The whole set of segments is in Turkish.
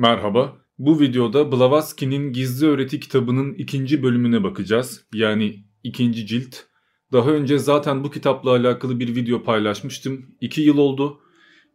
Merhaba. Bu videoda Blavatsky'nin Gizli Öğreti kitabının ikinci bölümüne bakacağız. Yani ikinci cilt. Daha önce zaten bu kitapla alakalı bir video paylaşmıştım. İki yıl oldu.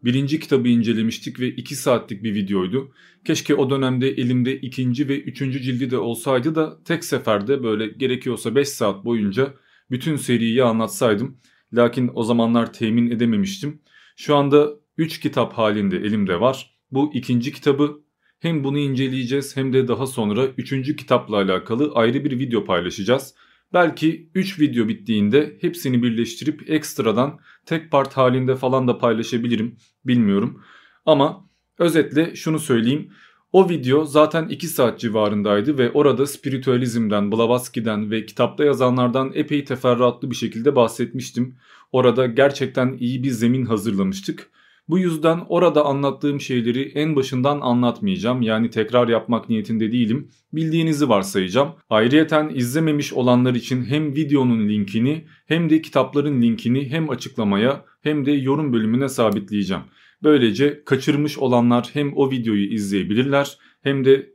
Birinci kitabı incelemiştik ve iki saatlik bir videoydu. Keşke o dönemde elimde ikinci ve üçüncü cildi de olsaydı da tek seferde böyle gerekiyorsa 5 saat boyunca bütün seriyi anlatsaydım. Lakin o zamanlar temin edememiştim. Şu anda 3 kitap halinde elimde var. Bu ikinci kitabı hem bunu inceleyeceğiz hem de daha sonra 3. kitapla alakalı ayrı bir video paylaşacağız. Belki 3 video bittiğinde hepsini birleştirip ekstradan tek part halinde falan da paylaşabilirim bilmiyorum. Ama özetle şunu söyleyeyim. O video zaten 2 saat civarındaydı ve orada spiritüalizmden, Blavatsky'den ve kitapta yazanlardan epey teferruatlı bir şekilde bahsetmiştim. Orada gerçekten iyi bir zemin hazırlamıştık. Bu yüzden orada anlattığım şeyleri en başından anlatmayacağım. Yani tekrar yapmak niyetinde değilim. Bildiğinizi varsayacağım. Ayrıyeten izlememiş olanlar için hem videonun linkini hem de kitapların linkini hem açıklamaya hem de yorum bölümüne sabitleyeceğim. Böylece kaçırmış olanlar hem o videoyu izleyebilirler hem de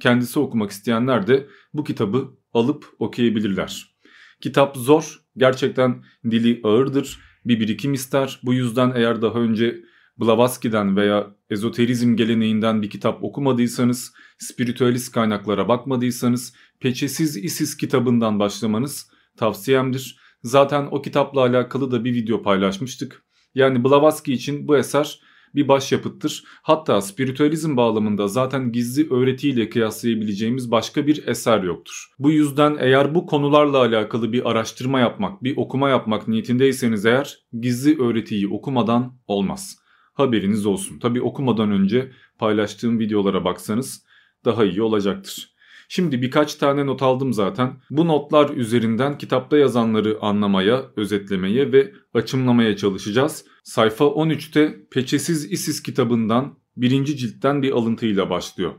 kendisi okumak isteyenler de bu kitabı alıp okuyabilirler. Kitap zor, gerçekten dili ağırdır, bir birikim ister. Bu yüzden eğer daha önce Blavatsky'den veya ezoterizm geleneğinden bir kitap okumadıysanız, spiritüalist kaynaklara bakmadıysanız Peçesiz Isis kitabından başlamanız tavsiyemdir. Zaten o kitapla alakalı da bir video paylaşmıştık. Yani Blavatsky için bu eser bir başyapıttır. Hatta spiritüalizm bağlamında zaten gizli öğretiyle kıyaslayabileceğimiz başka bir eser yoktur. Bu yüzden eğer bu konularla alakalı bir araştırma yapmak, bir okuma yapmak niyetindeyseniz eğer gizli öğretiyi okumadan olmaz. Haberiniz olsun. Tabi okumadan önce paylaştığım videolara baksanız daha iyi olacaktır. Şimdi birkaç tane not aldım zaten. Bu notlar üzerinden kitapta yazanları anlamaya, özetlemeye ve açımlamaya çalışacağız. Sayfa 13'te Peçesiz Isis kitabından birinci ciltten bir alıntıyla başlıyor.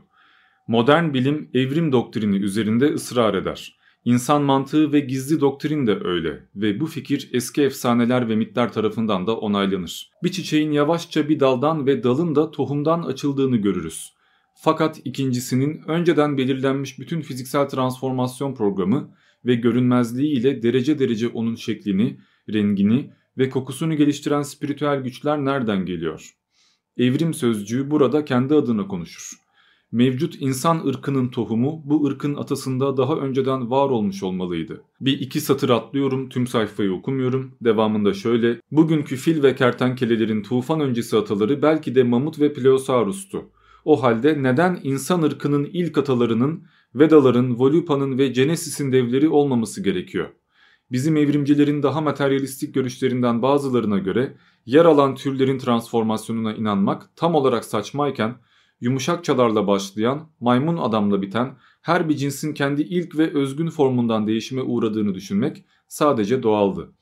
Modern bilim evrim doktrini üzerinde ısrar eder. İnsan mantığı ve gizli doktrin de öyle ve bu fikir eski efsaneler ve mitler tarafından da onaylanır. Bir çiçeğin yavaşça bir daldan ve dalın da tohumdan açıldığını görürüz. Fakat ikincisinin önceden belirlenmiş bütün fiziksel transformasyon programı ve görünmezliği ile derece derece onun şeklini, rengini ve kokusunu geliştiren spiritüel güçler nereden geliyor? Evrim sözcüğü burada kendi adına konuşur mevcut insan ırkının tohumu bu ırkın atasında daha önceden var olmuş olmalıydı. Bir iki satır atlıyorum tüm sayfayı okumuyorum. Devamında şöyle bugünkü fil ve kertenkelelerin tufan öncesi ataları belki de mamut ve pleosaurus'tu. O halde neden insan ırkının ilk atalarının Vedaların, Volupa'nın ve Genesis'in devleri olmaması gerekiyor? Bizim evrimcilerin daha materyalistik görüşlerinden bazılarına göre yer alan türlerin transformasyonuna inanmak tam olarak saçmayken yumuşak çalarla başlayan, maymun adamla biten, her bir cinsin kendi ilk ve özgün formundan değişime uğradığını düşünmek sadece doğaldı.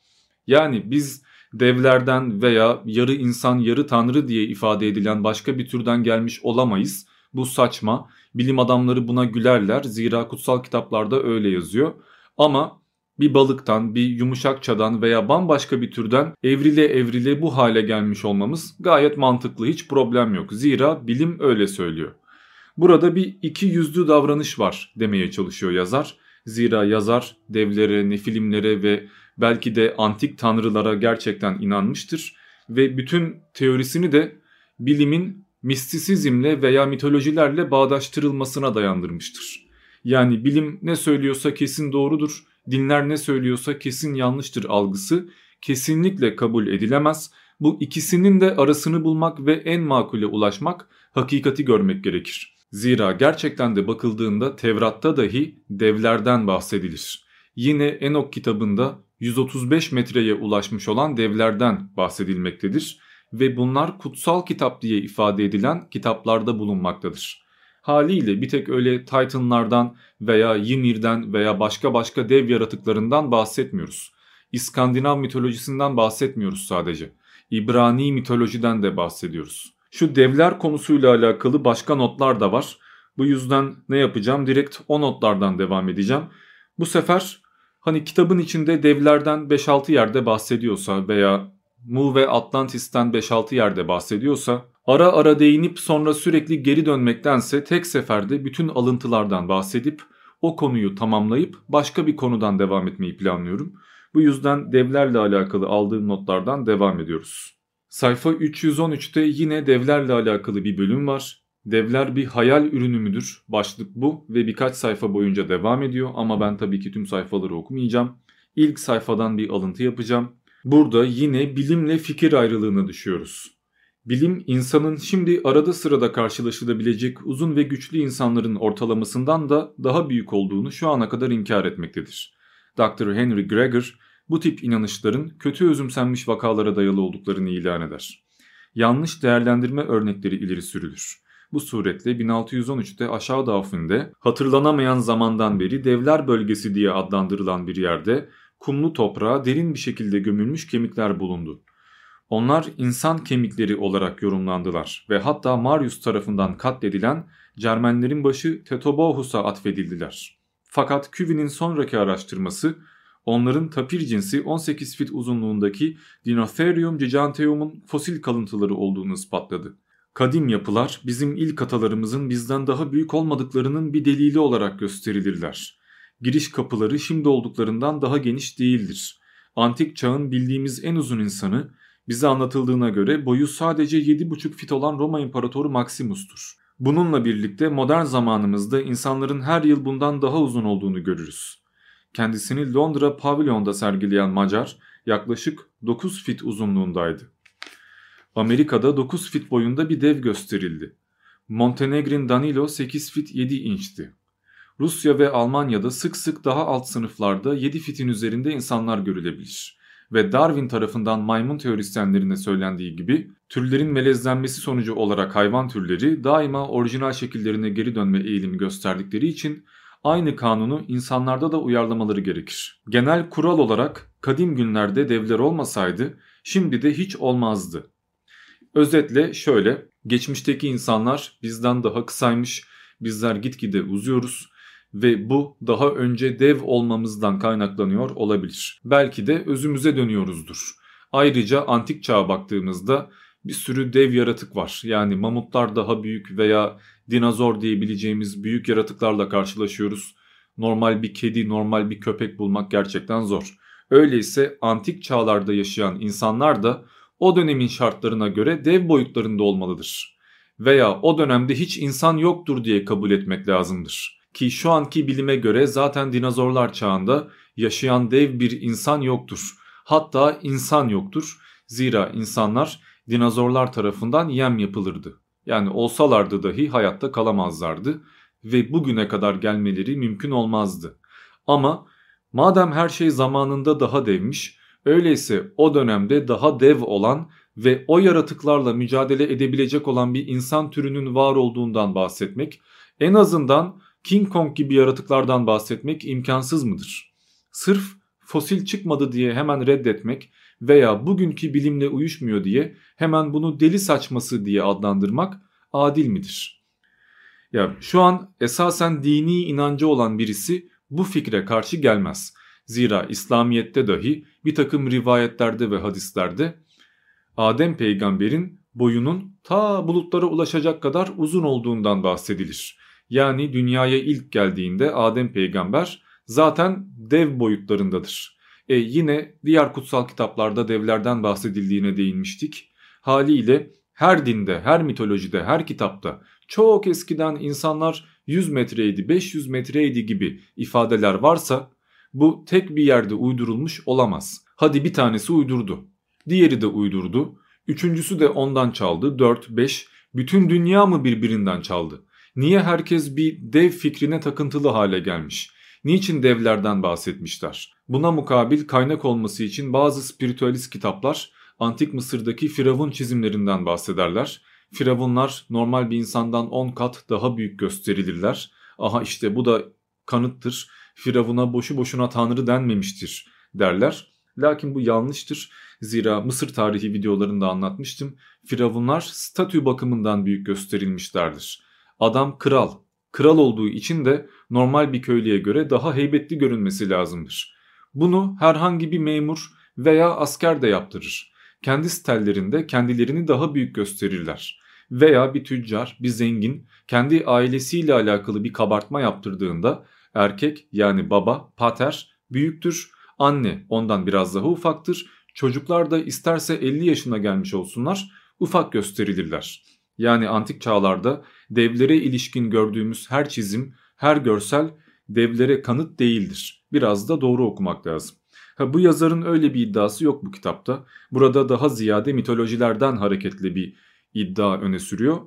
Yani biz devlerden veya yarı insan yarı tanrı diye ifade edilen başka bir türden gelmiş olamayız. Bu saçma. Bilim adamları buna gülerler. Zira kutsal kitaplarda öyle yazıyor. Ama bir balıktan, bir yumuşakçadan veya bambaşka bir türden evrile evrile bu hale gelmiş olmamız gayet mantıklı hiç problem yok. Zira bilim öyle söylüyor. Burada bir iki yüzlü davranış var demeye çalışıyor yazar. Zira yazar devlere, nefilimlere ve belki de antik tanrılara gerçekten inanmıştır ve bütün teorisini de bilimin mistisizmle veya mitolojilerle bağdaştırılmasına dayandırmıştır. Yani bilim ne söylüyorsa kesin doğrudur dinler ne söylüyorsa kesin yanlıştır algısı kesinlikle kabul edilemez. Bu ikisinin de arasını bulmak ve en makule ulaşmak hakikati görmek gerekir. Zira gerçekten de bakıldığında Tevrat'ta dahi devlerden bahsedilir. Yine Enok kitabında 135 metreye ulaşmış olan devlerden bahsedilmektedir ve bunlar kutsal kitap diye ifade edilen kitaplarda bulunmaktadır. Haliyle bir tek öyle Titan'lardan veya Ymir'den veya başka başka dev yaratıklarından bahsetmiyoruz. İskandinav mitolojisinden bahsetmiyoruz sadece. İbrani mitolojiden de bahsediyoruz. Şu devler konusuyla alakalı başka notlar da var. Bu yüzden ne yapacağım? Direkt o notlardan devam edeceğim. Bu sefer hani kitabın içinde devlerden 5-6 yerde bahsediyorsa veya Mu ve Atlantis'ten 5-6 yerde bahsediyorsa, ara ara değinip sonra sürekli geri dönmektense tek seferde bütün alıntılardan bahsedip o konuyu tamamlayıp başka bir konudan devam etmeyi planlıyorum. Bu yüzden devlerle alakalı aldığım notlardan devam ediyoruz. Sayfa 313'te yine devlerle alakalı bir bölüm var. Devler bir hayal ürünü müdür? Başlık bu ve birkaç sayfa boyunca devam ediyor ama ben tabii ki tüm sayfaları okumayacağım. İlk sayfadan bir alıntı yapacağım. Burada yine bilimle fikir ayrılığına düşüyoruz. Bilim insanın şimdi arada sırada karşılaşılabilecek uzun ve güçlü insanların ortalamasından da daha büyük olduğunu şu ana kadar inkar etmektedir. Dr. Henry Greger bu tip inanışların kötü özümsenmiş vakalara dayalı olduklarını ilan eder. Yanlış değerlendirme örnekleri ileri sürülür. Bu suretle 1613'te aşağı Dafin'de hatırlanamayan zamandan beri Devler Bölgesi diye adlandırılan bir yerde kumlu toprağa derin bir şekilde gömülmüş kemikler bulundu. Onlar insan kemikleri olarak yorumlandılar ve hatta Marius tarafından katledilen Cermenlerin başı Tetobohus'a atfedildiler. Fakat Küvi'nin sonraki araştırması onların tapir cinsi 18 fit uzunluğundaki Dinotherium giganteum'un fosil kalıntıları olduğunu ispatladı. Kadim yapılar bizim ilk atalarımızın bizden daha büyük olmadıklarının bir delili olarak gösterilirler. Giriş kapıları şimdi olduklarından daha geniş değildir. Antik çağın bildiğimiz en uzun insanı bize anlatıldığına göre boyu sadece 7,5 fit olan Roma İmparatoru Maximus'tur. Bununla birlikte modern zamanımızda insanların her yıl bundan daha uzun olduğunu görürüz. Kendisini Londra pavilyonda sergileyen Macar yaklaşık 9 fit uzunluğundaydı. Amerika'da 9 fit boyunda bir dev gösterildi. Montenegrin Danilo 8 fit 7 inçti. Rusya ve Almanya'da sık sık daha alt sınıflarda 7 fitin üzerinde insanlar görülebilir. Ve Darwin tarafından maymun teorisyenlerine söylendiği gibi türlerin melezlenmesi sonucu olarak hayvan türleri daima orijinal şekillerine geri dönme eğilimi gösterdikleri için aynı kanunu insanlarda da uyarlamaları gerekir. Genel kural olarak kadim günlerde devler olmasaydı şimdi de hiç olmazdı. Özetle şöyle, geçmişteki insanlar bizden daha kısaymış, bizler gitgide uzuyoruz ve bu daha önce dev olmamızdan kaynaklanıyor olabilir. Belki de özümüze dönüyoruzdur. Ayrıca antik çağa baktığımızda bir sürü dev yaratık var. Yani mamutlar daha büyük veya dinozor diyebileceğimiz büyük yaratıklarla karşılaşıyoruz. Normal bir kedi, normal bir köpek bulmak gerçekten zor. Öyleyse antik çağlarda yaşayan insanlar da o dönemin şartlarına göre dev boyutlarında olmalıdır. Veya o dönemde hiç insan yoktur diye kabul etmek lazımdır. Ki şu anki bilime göre zaten dinozorlar çağında yaşayan dev bir insan yoktur. Hatta insan yoktur. Zira insanlar dinozorlar tarafından yem yapılırdı. Yani olsalardı dahi hayatta kalamazlardı ve bugüne kadar gelmeleri mümkün olmazdı. Ama madem her şey zamanında daha devmiş, öyleyse o dönemde daha dev olan ve o yaratıklarla mücadele edebilecek olan bir insan türünün var olduğundan bahsetmek, en azından King Kong gibi yaratıklardan bahsetmek imkansız mıdır? Sırf fosil çıkmadı diye hemen reddetmek veya bugünkü bilimle uyuşmuyor diye hemen bunu deli saçması diye adlandırmak adil midir? Ya şu an esasen dini inancı olan birisi bu fikre karşı gelmez. Zira İslamiyet'te dahi bir takım rivayetlerde ve hadislerde Adem peygamberin boyunun ta bulutlara ulaşacak kadar uzun olduğundan bahsedilir. Yani dünyaya ilk geldiğinde Adem peygamber zaten dev boyutlarındadır. E yine diğer kutsal kitaplarda devlerden bahsedildiğine değinmiştik. Haliyle her dinde, her mitolojide, her kitapta çok eskiden insanlar 100 metreydi, 500 metreydi gibi ifadeler varsa bu tek bir yerde uydurulmuş olamaz. Hadi bir tanesi uydurdu. Diğeri de uydurdu. Üçüncüsü de ondan çaldı. 4, 5. Bütün dünya mı birbirinden çaldı? Niye herkes bir dev fikrine takıntılı hale gelmiş? Niçin devlerden bahsetmişler? Buna mukabil kaynak olması için bazı spiritüalist kitaplar Antik Mısır'daki firavun çizimlerinden bahsederler. Firavunlar normal bir insandan 10 kat daha büyük gösterilirler. Aha işte bu da kanıttır. Firavuna boşu boşuna tanrı denmemiştir derler. Lakin bu yanlıştır. Zira Mısır tarihi videolarında anlatmıştım. Firavunlar statü bakımından büyük gösterilmişlerdir. Adam kral. Kral olduğu için de normal bir köylüye göre daha heybetli görünmesi lazımdır. Bunu herhangi bir memur veya asker de yaptırır. kendi stellerinde kendilerini daha büyük gösterirler. Veya bir tüccar, bir zengin kendi ailesiyle alakalı bir kabartma yaptırdığında erkek yani baba, pater büyüktür, anne ondan biraz daha ufaktır. Çocuklar da isterse 50 yaşına gelmiş olsunlar ufak gösterilirler. Yani antik çağlarda devlere ilişkin gördüğümüz her çizim, her görsel devlere kanıt değildir. Biraz da doğru okumak lazım. Ha, bu yazarın öyle bir iddiası yok bu kitapta. Burada daha ziyade mitolojilerden hareketli bir iddia öne sürüyor.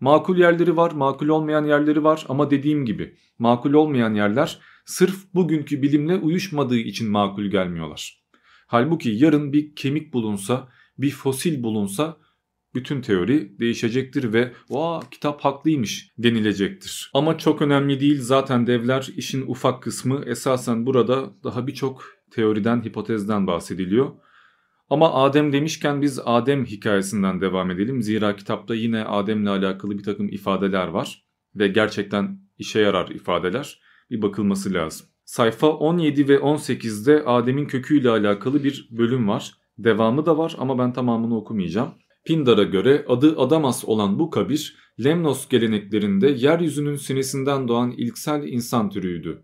Makul yerleri var, makul olmayan yerleri var ama dediğim gibi makul olmayan yerler sırf bugünkü bilimle uyuşmadığı için makul gelmiyorlar. Halbuki yarın bir kemik bulunsa, bir fosil bulunsa bütün teori değişecektir ve "Vaa kitap haklıymış." denilecektir. Ama çok önemli değil zaten devler işin ufak kısmı esasen burada daha birçok teoriden, hipotezden bahsediliyor. Ama Adem demişken biz Adem hikayesinden devam edelim. Zira kitapta yine Adem'le alakalı bir takım ifadeler var ve gerçekten işe yarar ifadeler. Bir bakılması lazım. Sayfa 17 ve 18'de Adem'in köküyle alakalı bir bölüm var. Devamı da var ama ben tamamını okumayacağım. Pindar'a göre adı Adamas olan bu kabir, Lemnos geleneklerinde yeryüzünün sinesinden doğan ilksel insan türüydü.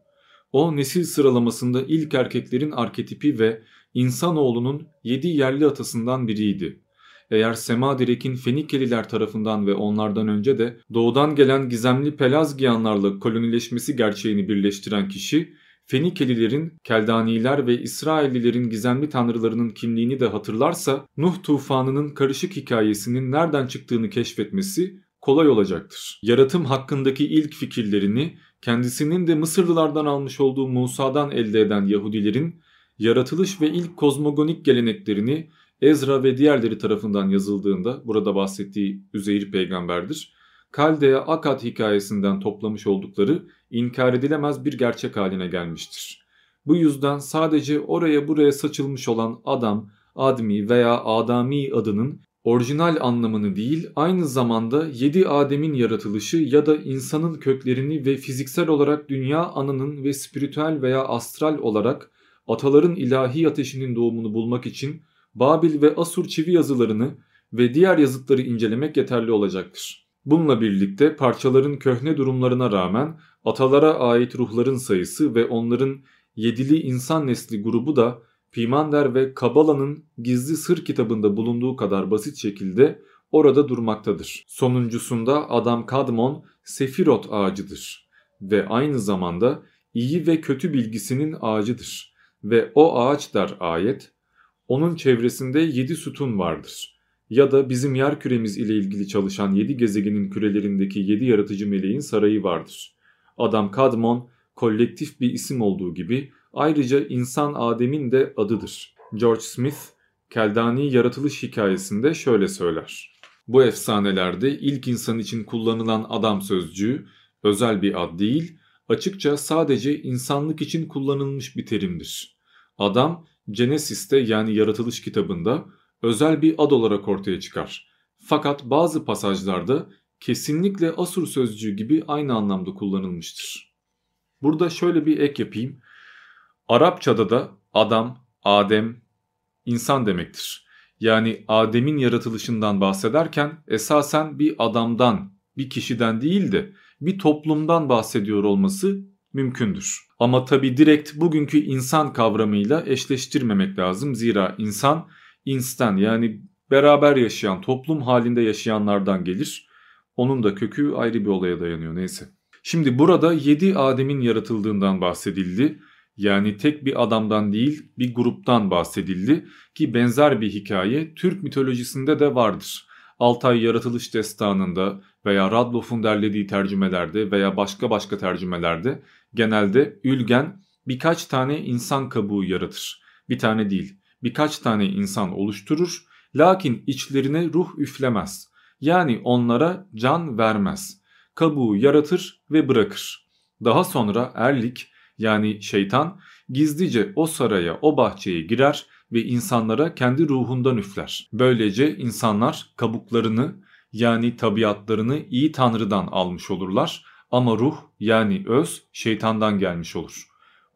O nesil sıralamasında ilk erkeklerin arketipi ve insanoğlunun yedi yerli atasından biriydi. Eğer Semadirek'in Fenikeliler tarafından ve onlardan önce de doğudan gelen gizemli Pelazgiyanlarla kolonileşmesi gerçeğini birleştiren kişi, Fenikelilerin, Keldaniler ve İsraillilerin gizemli tanrılarının kimliğini de hatırlarsa Nuh tufanının karışık hikayesinin nereden çıktığını keşfetmesi kolay olacaktır. Yaratım hakkındaki ilk fikirlerini kendisinin de Mısırlılardan almış olduğu Musa'dan elde eden Yahudilerin yaratılış ve ilk kozmogonik geleneklerini Ezra ve diğerleri tarafından yazıldığında burada bahsettiği Üzeyir peygamberdir. Kaldea Akad hikayesinden toplamış oldukları inkar edilemez bir gerçek haline gelmiştir. Bu yüzden sadece oraya buraya saçılmış olan adam, admi veya adami adının orijinal anlamını değil aynı zamanda yedi Adem'in yaratılışı ya da insanın köklerini ve fiziksel olarak dünya anının ve spiritüel veya astral olarak ataların ilahi ateşinin doğumunu bulmak için Babil ve Asur çivi yazılarını ve diğer yazıtları incelemek yeterli olacaktır. Bununla birlikte parçaların köhne durumlarına rağmen atalara ait ruhların sayısı ve onların yedili insan nesli grubu da Pimander ve Kabala'nın gizli sır kitabında bulunduğu kadar basit şekilde orada durmaktadır. Sonuncusunda Adam Kadmon Sefirot ağacıdır ve aynı zamanda iyi ve kötü bilgisinin ağacıdır ve o ağaç der ayet onun çevresinde yedi sütun vardır. Ya da bizim yer küremiz ile ilgili çalışan yedi gezegenin kürelerindeki yedi yaratıcı meleğin sarayı vardır. Adam Kadmon kolektif bir isim olduğu gibi ayrıca insan Adem'in de adıdır. George Smith, Keldani yaratılış hikayesinde şöyle söyler. Bu efsanelerde ilk insan için kullanılan adam sözcüğü özel bir ad değil, açıkça sadece insanlık için kullanılmış bir terimdir. Adam Genesis'te yani yaratılış kitabında özel bir ad olarak ortaya çıkar. Fakat bazı pasajlarda kesinlikle Asur sözcüğü gibi aynı anlamda kullanılmıştır. Burada şöyle bir ek yapayım. Arapçada da adam, Adem, insan demektir. Yani Adem'in yaratılışından bahsederken esasen bir adamdan, bir kişiden değil de bir toplumdan bahsediyor olması mümkündür. Ama tabi direkt bugünkü insan kavramıyla eşleştirmemek lazım. Zira insan insan yani beraber yaşayan, toplum halinde yaşayanlardan gelir. Onun da kökü ayrı bir olaya dayanıyor neyse. Şimdi burada 7 Adem'in yaratıldığından bahsedildi. Yani tek bir adamdan değil bir gruptan bahsedildi ki benzer bir hikaye Türk mitolojisinde de vardır. Altay Yaratılış Destanı'nda veya Radloff'un derlediği tercümelerde veya başka başka tercümelerde genelde Ülgen birkaç tane insan kabuğu yaratır. Bir tane değil birkaç tane insan oluşturur lakin içlerine ruh üflemez. Yani onlara can vermez. Kabuğu yaratır ve bırakır. Daha sonra erlik yani şeytan gizlice o saraya o bahçeye girer ve insanlara kendi ruhundan üfler. Böylece insanlar kabuklarını yani tabiatlarını iyi tanrıdan almış olurlar ama ruh yani öz şeytandan gelmiş olur.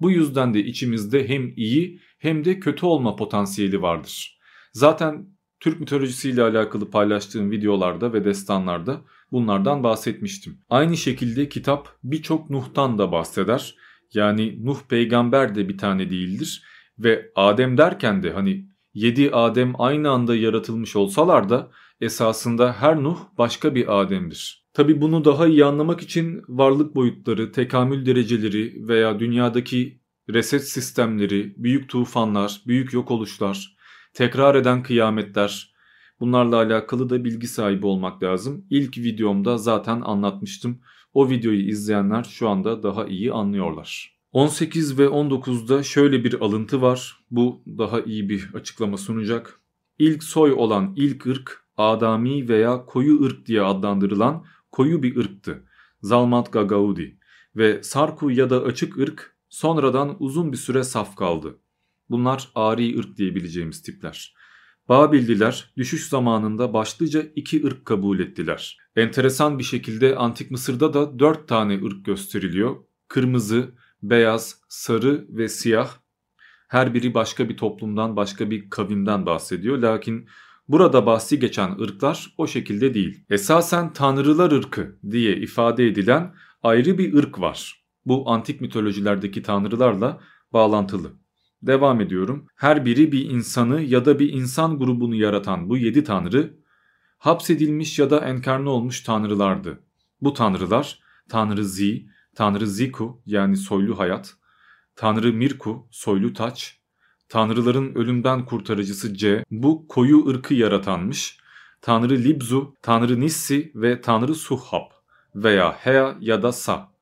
Bu yüzden de içimizde hem iyi hem de kötü olma potansiyeli vardır. Zaten Türk mitolojisiyle alakalı paylaştığım videolarda ve destanlarda bunlardan bahsetmiştim. Aynı şekilde kitap birçok Nuh'tan da bahseder. Yani Nuh peygamber de bir tane değildir. Ve Adem derken de hani 7 Adem aynı anda yaratılmış olsalar da esasında her Nuh başka bir Adem'dir. Tabi bunu daha iyi anlamak için varlık boyutları, tekamül dereceleri veya dünyadaki reset sistemleri, büyük tufanlar, büyük yok oluşlar, tekrar eden kıyametler bunlarla alakalı da bilgi sahibi olmak lazım. İlk videomda zaten anlatmıştım. O videoyu izleyenler şu anda daha iyi anlıyorlar. 18 ve 19'da şöyle bir alıntı var. Bu daha iyi bir açıklama sunacak. İlk soy olan ilk ırk Adami veya koyu ırk diye adlandırılan koyu bir ırktı. Zalmat Gagaudi ve Sarku ya da açık ırk sonradan uzun bir süre saf kaldı. Bunlar ari ırk diyebileceğimiz tipler. Babilliler düşüş zamanında başlıca iki ırk kabul ettiler. Enteresan bir şekilde Antik Mısır'da da dört tane ırk gösteriliyor. Kırmızı, beyaz, sarı ve siyah. Her biri başka bir toplumdan, başka bir kavimden bahsediyor. Lakin burada bahsi geçen ırklar o şekilde değil. Esasen tanrılar ırkı diye ifade edilen ayrı bir ırk var. Bu antik mitolojilerdeki tanrılarla bağlantılı. Devam ediyorum. Her biri bir insanı ya da bir insan grubunu yaratan bu yedi tanrı hapsedilmiş ya da enkarne olmuş tanrılardı. Bu tanrılar Tanrı Zi, Tanrı Ziku yani soylu hayat, Tanrı Mirku soylu taç, Tanrıların ölümden kurtarıcısı C bu koyu ırkı yaratanmış, Tanrı Libzu, Tanrı Nissi ve Tanrı Suhab veya Hea ya da Sa.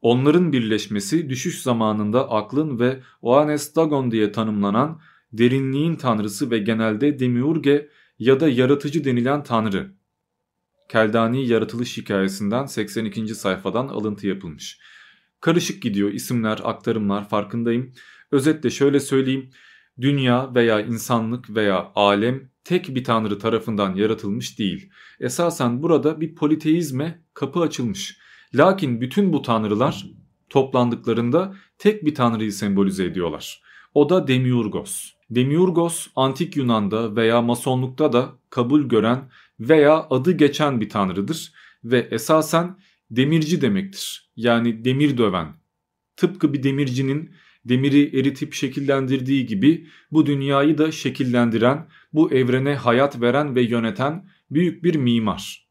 Onların birleşmesi düşüş zamanında aklın ve Oanes Dagon diye tanımlanan derinliğin tanrısı ve genelde Demiurge ya da yaratıcı denilen tanrı. Keldani yaratılış hikayesinden 82. sayfadan alıntı yapılmış. Karışık gidiyor isimler, aktarımlar farkındayım. Özetle şöyle söyleyeyim. Dünya veya insanlık veya alem tek bir tanrı tarafından yaratılmış değil. Esasen burada bir politeizme kapı açılmış. Lakin bütün bu tanrılar toplandıklarında tek bir tanrıyı sembolize ediyorlar. O da Demiurgos. Demiurgos antik Yunan'da veya Masonlukta da kabul gören veya adı geçen bir tanrıdır ve esasen demirci demektir. Yani demir döven. Tıpkı bir demircinin demiri eritip şekillendirdiği gibi bu dünyayı da şekillendiren, bu evrene hayat veren ve yöneten büyük bir mimar.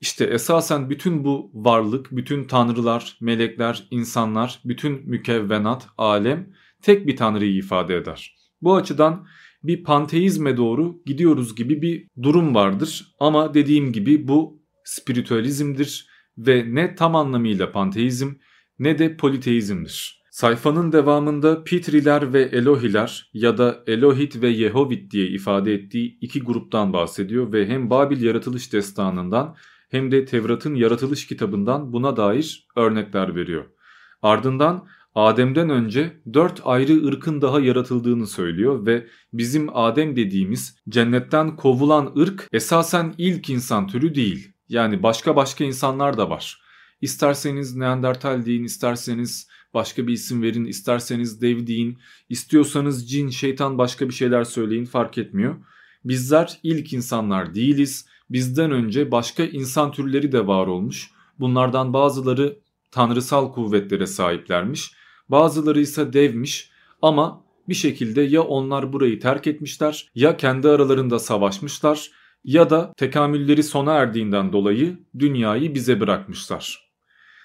İşte esasen bütün bu varlık, bütün tanrılar, melekler, insanlar, bütün mükevvenat, alem tek bir tanrıyı ifade eder. Bu açıdan bir panteizme doğru gidiyoruz gibi bir durum vardır. Ama dediğim gibi bu spiritüalizmdir ve ne tam anlamıyla panteizm ne de politeizmdir. Sayfanın devamında Pitriler ve Elohiler ya da Elohit ve Yehovit diye ifade ettiği iki gruptan bahsediyor ve hem Babil yaratılış destanından hem de Tevrat'ın yaratılış kitabından buna dair örnekler veriyor. Ardından Adem'den önce dört ayrı ırkın daha yaratıldığını söylüyor ve bizim Adem dediğimiz cennetten kovulan ırk esasen ilk insan türü değil. Yani başka başka insanlar da var. İsterseniz Neandertal deyin, isterseniz başka bir isim verin, isterseniz dev deyin, istiyorsanız cin, şeytan başka bir şeyler söyleyin fark etmiyor. Bizler ilk insanlar değiliz. Bizden önce başka insan türleri de var olmuş. Bunlardan bazıları tanrısal kuvvetlere sahiplermiş. Bazıları ise devmiş ama bir şekilde ya onlar burayı terk etmişler ya kendi aralarında savaşmışlar ya da tekamülleri sona erdiğinden dolayı dünyayı bize bırakmışlar.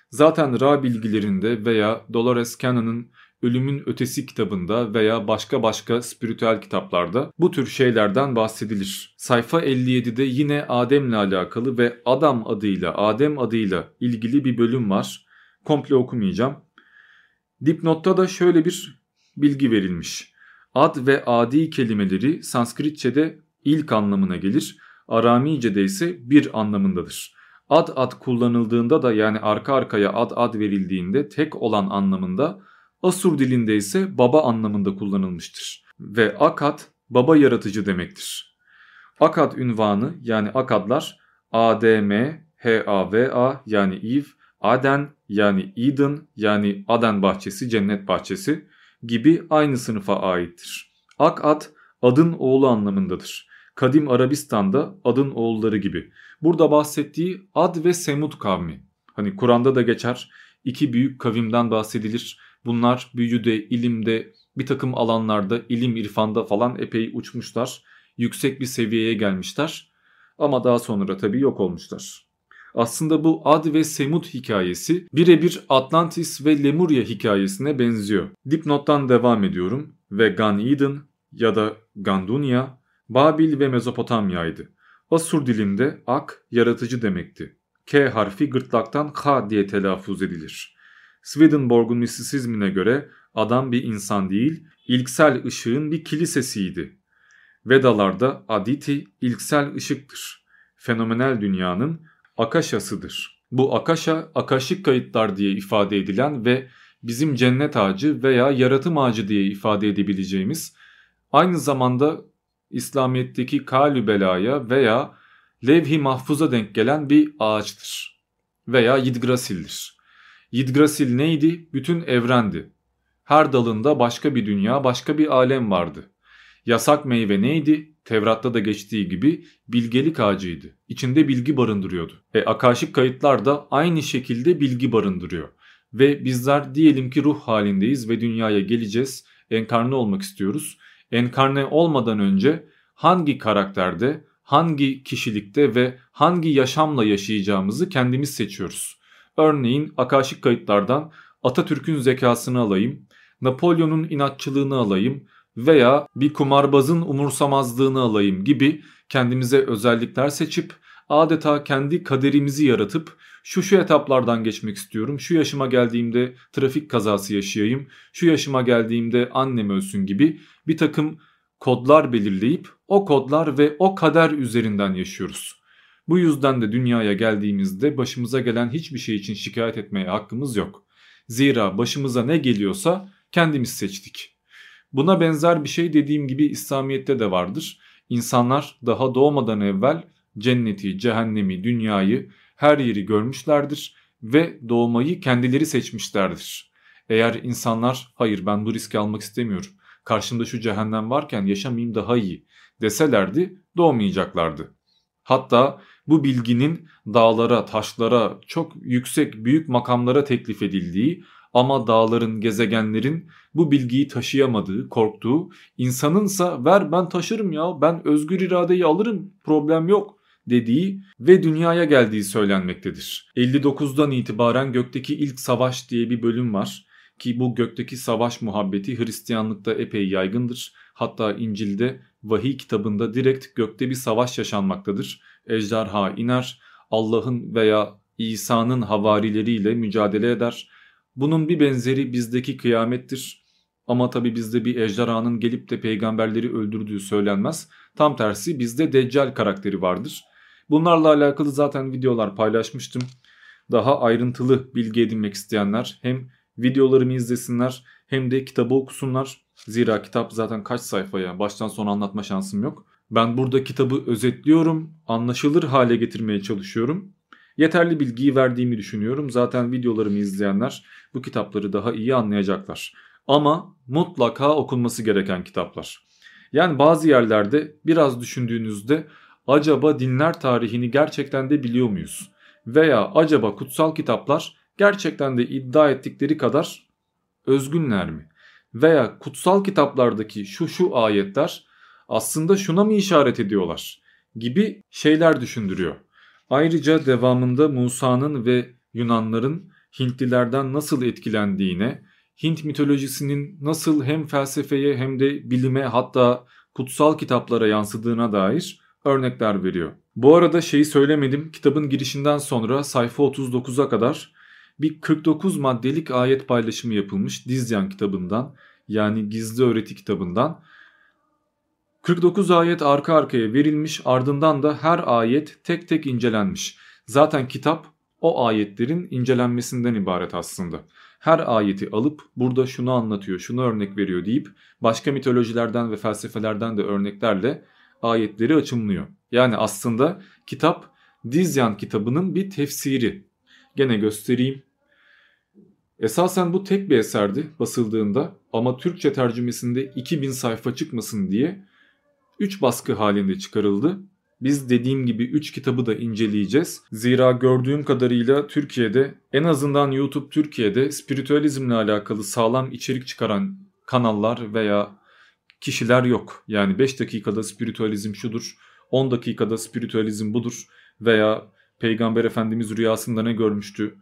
Zaten Ra bilgilerinde veya Dolores Cannon'ın Ölümün Ötesi kitabında veya başka başka spiritüel kitaplarda bu tür şeylerden bahsedilir. Sayfa 57'de yine Adem'le alakalı ve Adam adıyla, Adem adıyla ilgili bir bölüm var. Komple okumayacağım. Dipnotta da şöyle bir bilgi verilmiş. Ad ve adi kelimeleri Sanskritçe'de ilk anlamına gelir. Aramice'de ise bir anlamındadır. Ad ad kullanıldığında da yani arka arkaya ad ad verildiğinde tek olan anlamında Asur dilinde ise baba anlamında kullanılmıştır. Ve Akad baba yaratıcı demektir. Akad ünvanı yani Akadlar ADM, HAVA yani Eve, Aden yani Eden yani Aden bahçesi, cennet bahçesi gibi aynı sınıfa aittir. Akad adın oğlu anlamındadır. Kadim Arabistan'da Ad'ın oğulları gibi. Burada bahsettiği Ad ve Semud kavmi. Hani Kur'an'da da geçer iki büyük kavimden bahsedilir. Bunlar büyüde, ilimde, bir takım alanlarda, ilim irfanda falan epey uçmuşlar. Yüksek bir seviyeye gelmişler. Ama daha sonra tabii yok olmuşlar. Aslında bu Ad ve Semud hikayesi birebir Atlantis ve Lemuria hikayesine benziyor. Dipnottan devam ediyorum ve Gan Eden ya da Gandunya Babil ve Mezopotamya'ydı. Asur dilinde ak yaratıcı demekti. K harfi gırtlaktan K diye telaffuz edilir. Swedenborg'un mistisizmine göre adam bir insan değil, ilksel ışığın bir kilisesiydi. Vedalarda Aditi ilksel ışıktır. Fenomenel dünyanın akaşasıdır. Bu akaşa, akaşik kayıtlar diye ifade edilen ve bizim cennet ağacı veya yaratım ağacı diye ifade edebileceğimiz aynı zamanda İslamiyet'teki kalübelaya veya levh-i mahfuza denk gelen bir ağaçtır. Veya Yidgrasil'dir. Yidgrasil neydi? Bütün evrendi. Her dalında başka bir dünya, başka bir alem vardı. Yasak meyve neydi? Tevrat'ta da geçtiği gibi bilgelik ağacıydı. İçinde bilgi barındırıyordu. E akaşik kayıtlar da aynı şekilde bilgi barındırıyor. Ve bizler diyelim ki ruh halindeyiz ve dünyaya geleceğiz. Enkarne olmak istiyoruz. Enkarne olmadan önce hangi karakterde, hangi kişilikte ve hangi yaşamla yaşayacağımızı kendimiz seçiyoruz. Örneğin akaşik kayıtlardan Atatürk'ün zekasını alayım, Napolyon'un inatçılığını alayım veya bir kumarbazın umursamazlığını alayım gibi kendimize özellikler seçip adeta kendi kaderimizi yaratıp şu şu etaplardan geçmek istiyorum. Şu yaşıma geldiğimde trafik kazası yaşayayım. Şu yaşıma geldiğimde annem ölsün gibi bir takım kodlar belirleyip o kodlar ve o kader üzerinden yaşıyoruz. Bu yüzden de dünyaya geldiğimizde başımıza gelen hiçbir şey için şikayet etmeye hakkımız yok. Zira başımıza ne geliyorsa kendimiz seçtik. Buna benzer bir şey dediğim gibi İslamiyet'te de vardır. İnsanlar daha doğmadan evvel cenneti, cehennemi, dünyayı, her yeri görmüşlerdir ve doğmayı kendileri seçmişlerdir. Eğer insanlar hayır ben bu riski almak istemiyorum karşımda şu cehennem varken yaşamayayım daha iyi deselerdi doğmayacaklardı. Hatta bu bilginin dağlara, taşlara, çok yüksek büyük makamlara teklif edildiği ama dağların, gezegenlerin bu bilgiyi taşıyamadığı, korktuğu, insanınsa ver ben taşırım ya ben özgür iradeyi alırım problem yok dediği ve dünyaya geldiği söylenmektedir. 59'dan itibaren gökteki ilk savaş diye bir bölüm var. Ki bu gökteki savaş muhabbeti Hristiyanlıkta epey yaygındır. Hatta İncil'de vahiy kitabında direkt gökte bir savaş yaşanmaktadır. Ejderha iner, Allah'ın veya İsa'nın havarileriyle mücadele eder. Bunun bir benzeri bizdeki kıyamettir. Ama tabi bizde bir ejderhanın gelip de peygamberleri öldürdüğü söylenmez. Tam tersi bizde Deccal karakteri vardır. Bunlarla alakalı zaten videolar paylaşmıştım. Daha ayrıntılı bilgi edinmek isteyenler hem videolarımı izlesinler hem de kitabı okusunlar. Zira kitap zaten kaç sayfaya baştan sona anlatma şansım yok. Ben burada kitabı özetliyorum, anlaşılır hale getirmeye çalışıyorum. Yeterli bilgiyi verdiğimi düşünüyorum. Zaten videolarımı izleyenler bu kitapları daha iyi anlayacaklar. Ama mutlaka okunması gereken kitaplar. Yani bazı yerlerde biraz düşündüğünüzde acaba dinler tarihini gerçekten de biliyor muyuz? Veya acaba kutsal kitaplar gerçekten de iddia ettikleri kadar özgünler mi? Veya kutsal kitaplardaki şu şu ayetler aslında şuna mı işaret ediyorlar gibi şeyler düşündürüyor. Ayrıca devamında Musa'nın ve Yunanların Hintlilerden nasıl etkilendiğine, Hint mitolojisinin nasıl hem felsefeye hem de bilime hatta kutsal kitaplara yansıdığına dair örnekler veriyor. Bu arada şeyi söylemedim kitabın girişinden sonra sayfa 39'a kadar bir 49 maddelik ayet paylaşımı yapılmış Dizyan kitabından yani gizli öğreti kitabından. 49 ayet arka arkaya verilmiş ardından da her ayet tek tek incelenmiş. Zaten kitap o ayetlerin incelenmesinden ibaret aslında. Her ayeti alıp burada şunu anlatıyor, şunu örnek veriyor deyip başka mitolojilerden ve felsefelerden de örneklerle ayetleri açımlıyor. Yani aslında kitap Dizyan kitabının bir tefsiri. Gene göstereyim. Esasen bu tek bir eserdi basıldığında ama Türkçe tercümesinde 2000 sayfa çıkmasın diye 3 baskı halinde çıkarıldı. Biz dediğim gibi 3 kitabı da inceleyeceğiz. Zira gördüğüm kadarıyla Türkiye'de en azından YouTube Türkiye'de spiritüalizmle alakalı sağlam içerik çıkaran kanallar veya kişiler yok. Yani 5 dakikada spiritüalizm şudur, 10 dakikada spiritüalizm budur veya Peygamber Efendimiz rüyasında ne görmüştü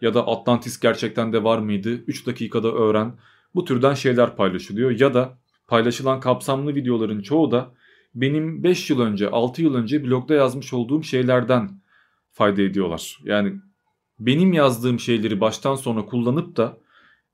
ya da Atlantis gerçekten de var mıydı 3 dakikada öğren. Bu türden şeyler paylaşılıyor ya da paylaşılan kapsamlı videoların çoğu da benim 5 yıl önce 6 yıl önce blogda yazmış olduğum şeylerden fayda ediyorlar. Yani benim yazdığım şeyleri baştan sona kullanıp da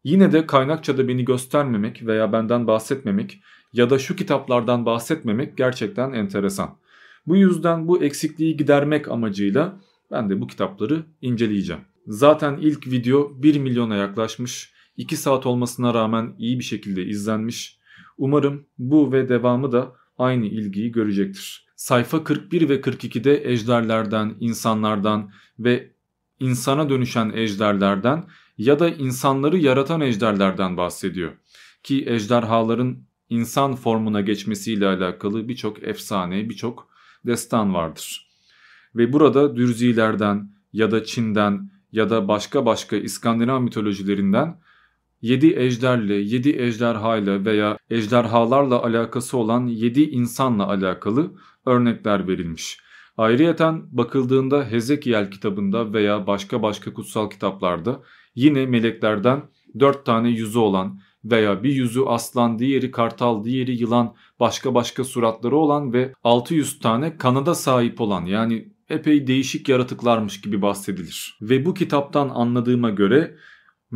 yine de kaynakçada beni göstermemek veya benden bahsetmemek ya da şu kitaplardan bahsetmemek gerçekten enteresan. Bu yüzden bu eksikliği gidermek amacıyla ben de bu kitapları inceleyeceğim. Zaten ilk video 1 milyona yaklaşmış. 2 saat olmasına rağmen iyi bir şekilde izlenmiş. Umarım bu ve devamı da aynı ilgiyi görecektir. Sayfa 41 ve 42'de ejderlerden, insanlardan ve insana dönüşen ejderlerden ya da insanları yaratan ejderlerden bahsediyor. Ki ejderhaların insan formuna geçmesiyle alakalı birçok efsane, birçok destan vardır. Ve burada Dürzilerden ya da Çin'den ya da başka başka İskandinav mitolojilerinden 7 ejderle, 7 ejderhayla veya ejderhalarla alakası olan 7 insanla alakalı örnekler verilmiş. Ayrıyeten bakıldığında Hezekiel kitabında veya başka başka kutsal kitaplarda yine meleklerden 4 tane yüzü olan veya bir yüzü aslan, diğeri kartal, diğeri yılan, başka başka suratları olan ve 600 tane kanada sahip olan yani epey değişik yaratıklarmış gibi bahsedilir. Ve bu kitaptan anladığıma göre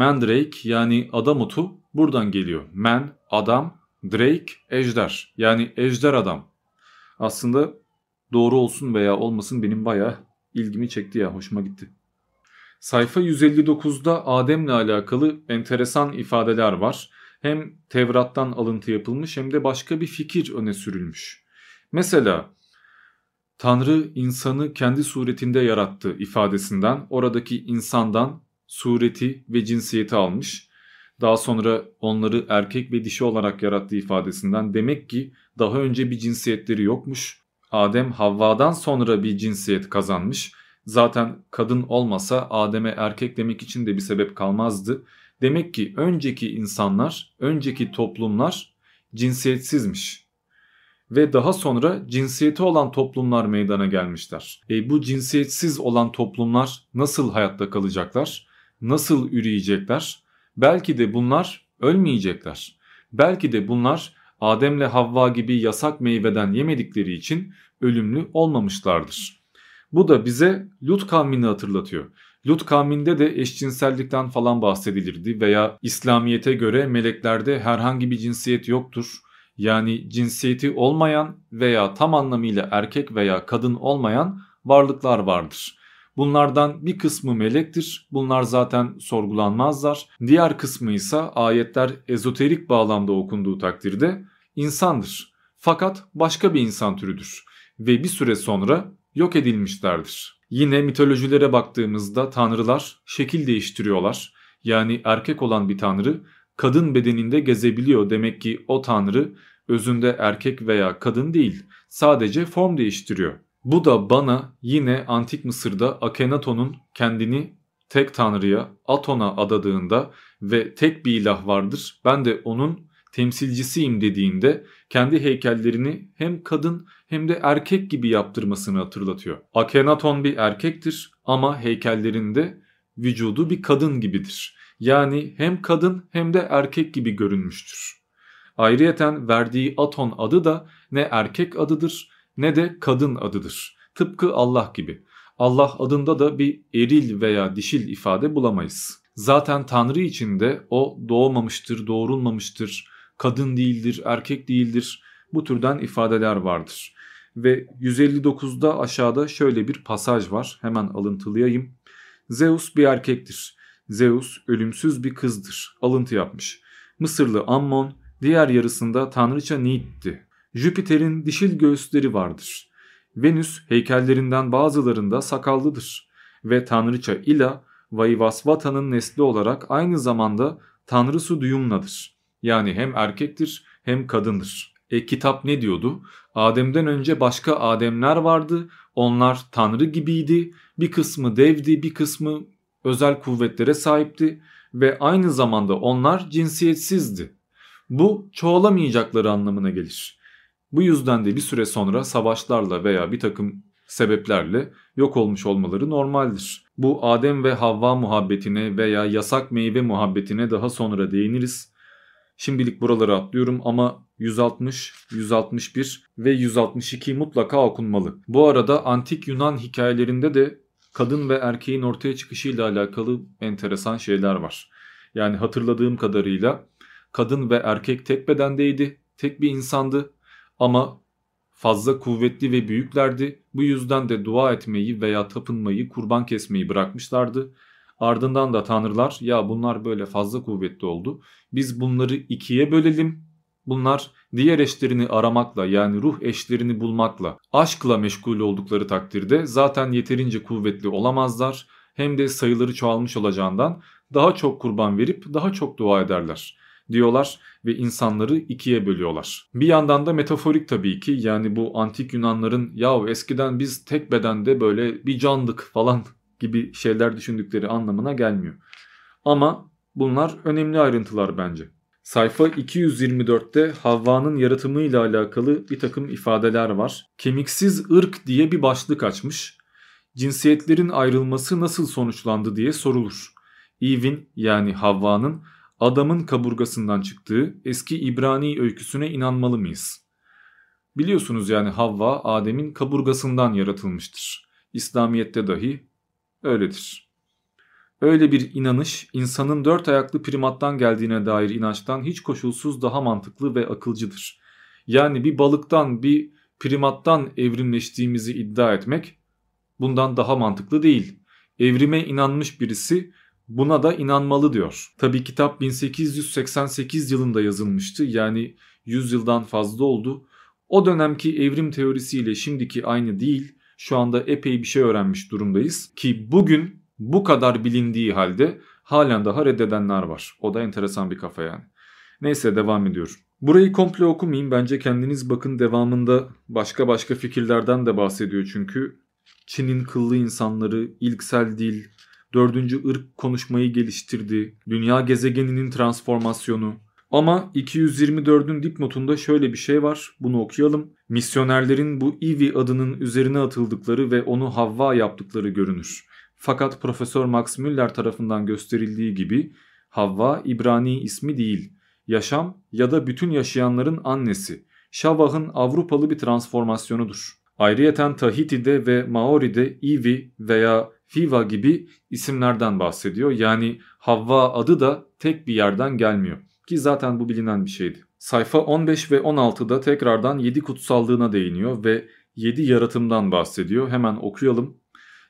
Mandrake yani adam otu buradan geliyor. Man, adam, Drake, ejder. Yani ejder adam. Aslında doğru olsun veya olmasın benim bayağı ilgimi çekti ya hoşuma gitti. Sayfa 159'da Adem'le alakalı enteresan ifadeler var. Hem Tevrat'tan alıntı yapılmış hem de başka bir fikir öne sürülmüş. Mesela Tanrı insanı kendi suretinde yarattı ifadesinden oradaki insandan sureti ve cinsiyeti almış. Daha sonra onları erkek ve dişi olarak yarattığı ifadesinden demek ki daha önce bir cinsiyetleri yokmuş. Adem Havva'dan sonra bir cinsiyet kazanmış. Zaten kadın olmasa Adem'e erkek demek için de bir sebep kalmazdı. Demek ki önceki insanlar, önceki toplumlar cinsiyetsizmiş. Ve daha sonra cinsiyeti olan toplumlar meydana gelmişler. E bu cinsiyetsiz olan toplumlar nasıl hayatta kalacaklar? Nasıl üreyecekler? Belki de bunlar ölmeyecekler. Belki de bunlar Adem'le Havva gibi yasak meyveden yemedikleri için ölümlü olmamışlardır. Bu da bize Lut kavmini hatırlatıyor. Lut kavminde de eşcinsellikten falan bahsedilirdi veya İslamiyete göre meleklerde herhangi bir cinsiyet yoktur. Yani cinsiyeti olmayan veya tam anlamıyla erkek veya kadın olmayan varlıklar vardır. Bunlardan bir kısmı melektir. Bunlar zaten sorgulanmazlar. Diğer kısmı ise ayetler ezoterik bağlamda okunduğu takdirde insandır. Fakat başka bir insan türüdür ve bir süre sonra yok edilmişlerdir. Yine mitolojilere baktığımızda tanrılar şekil değiştiriyorlar. Yani erkek olan bir tanrı kadın bedeninde gezebiliyor. Demek ki o tanrı özünde erkek veya kadın değil. Sadece form değiştiriyor. Bu da bana yine Antik Mısır'da Akhenaton'un kendini tek tanrıya Aton'a adadığında ve tek bir ilah vardır ben de onun temsilcisiyim dediğinde kendi heykellerini hem kadın hem de erkek gibi yaptırmasını hatırlatıyor. Akhenaton bir erkektir ama heykellerinde vücudu bir kadın gibidir. Yani hem kadın hem de erkek gibi görünmüştür. Ayrıyeten verdiği Aton adı da ne erkek adıdır ne de kadın adıdır. Tıpkı Allah gibi. Allah adında da bir eril veya dişil ifade bulamayız. Zaten Tanrı içinde o doğmamıştır, doğrulmamıştır, kadın değildir, erkek değildir. Bu türden ifadeler vardır. Ve 159'da aşağıda şöyle bir pasaj var. Hemen alıntılayayım. Zeus bir erkektir. Zeus ölümsüz bir kızdır. Alıntı yapmış. Mısırlı Ammon diğer yarısında tanrıça Neit'ti. Jüpiter'in dişil göğüsleri vardır. Venüs heykellerinden bazılarında sakallıdır ve tanrıça Ila Vaivasvata'nın nesli olarak aynı zamanda tanrısı Duyumna'dır. Yani hem erkektir hem kadındır. E kitap ne diyordu? Adem'den önce başka Ademler vardı. Onlar tanrı gibiydi. Bir kısmı devdi, bir kısmı özel kuvvetlere sahipti ve aynı zamanda onlar cinsiyetsizdi. Bu çoğalamayacakları anlamına gelir. Bu yüzden de bir süre sonra savaşlarla veya bir takım sebeplerle yok olmuş olmaları normaldir. Bu Adem ve Havva muhabbetine veya yasak meyve muhabbetine daha sonra değiniriz. Şimdilik buraları atlıyorum ama 160, 161 ve 162 mutlaka okunmalı. Bu arada antik Yunan hikayelerinde de kadın ve erkeğin ortaya çıkışıyla alakalı enteresan şeyler var. Yani hatırladığım kadarıyla kadın ve erkek tek bedendeydi, tek bir insandı ama fazla kuvvetli ve büyüklerdi. Bu yüzden de dua etmeyi veya tapınmayı, kurban kesmeyi bırakmışlardı. Ardından da tanrılar ya bunlar böyle fazla kuvvetli oldu. Biz bunları ikiye bölelim. Bunlar diğer eşlerini aramakla yani ruh eşlerini bulmakla, aşkla meşgul oldukları takdirde zaten yeterince kuvvetli olamazlar. Hem de sayıları çoğalmış olacağından daha çok kurban verip daha çok dua ederler diyorlar ve insanları ikiye bölüyorlar. Bir yandan da metaforik tabii ki yani bu antik Yunanların yahu eskiden biz tek bedende böyle bir candık falan gibi şeyler düşündükleri anlamına gelmiyor. Ama bunlar önemli ayrıntılar bence. Sayfa 224'te Havva'nın yaratımıyla alakalı bir takım ifadeler var. Kemiksiz ırk diye bir başlık açmış. Cinsiyetlerin ayrılması nasıl sonuçlandı diye sorulur. Eve'in yani Havva'nın adamın kaburgasından çıktığı eski İbrani öyküsüne inanmalı mıyız? Biliyorsunuz yani Havva Adem'in kaburgasından yaratılmıştır. İslamiyet'te dahi öyledir. Öyle bir inanış insanın dört ayaklı primattan geldiğine dair inançtan hiç koşulsuz daha mantıklı ve akılcıdır. Yani bir balıktan bir primattan evrimleştiğimizi iddia etmek bundan daha mantıklı değil. Evrime inanmış birisi buna da inanmalı diyor. Tabi kitap 1888 yılında yazılmıştı yani 100 yıldan fazla oldu. O dönemki evrim teorisiyle şimdiki aynı değil. Şu anda epey bir şey öğrenmiş durumdayız ki bugün bu kadar bilindiği halde halen daha reddedenler var. O da enteresan bir kafa yani. Neyse devam ediyorum. Burayı komple okumayayım bence kendiniz bakın devamında başka başka fikirlerden de bahsediyor çünkü. Çin'in kıllı insanları, ilksel dil, dördüncü ırk konuşmayı geliştirdi, dünya gezegeninin transformasyonu. Ama 224'ün dipnotunda şöyle bir şey var, bunu okuyalım. Misyonerlerin bu Ivy adının üzerine atıldıkları ve onu Havva yaptıkları görünür. Fakat Profesör Max Müller tarafından gösterildiği gibi Havva İbrani ismi değil, yaşam ya da bütün yaşayanların annesi, Şavah'ın Avrupalı bir transformasyonudur. Ayrıyeten Tahiti'de ve Maori'de Ivi veya Fiva gibi isimlerden bahsediyor. Yani Havva adı da tek bir yerden gelmiyor. Ki zaten bu bilinen bir şeydi. Sayfa 15 ve 16'da tekrardan 7 kutsallığına değiniyor ve 7 yaratımdan bahsediyor. Hemen okuyalım.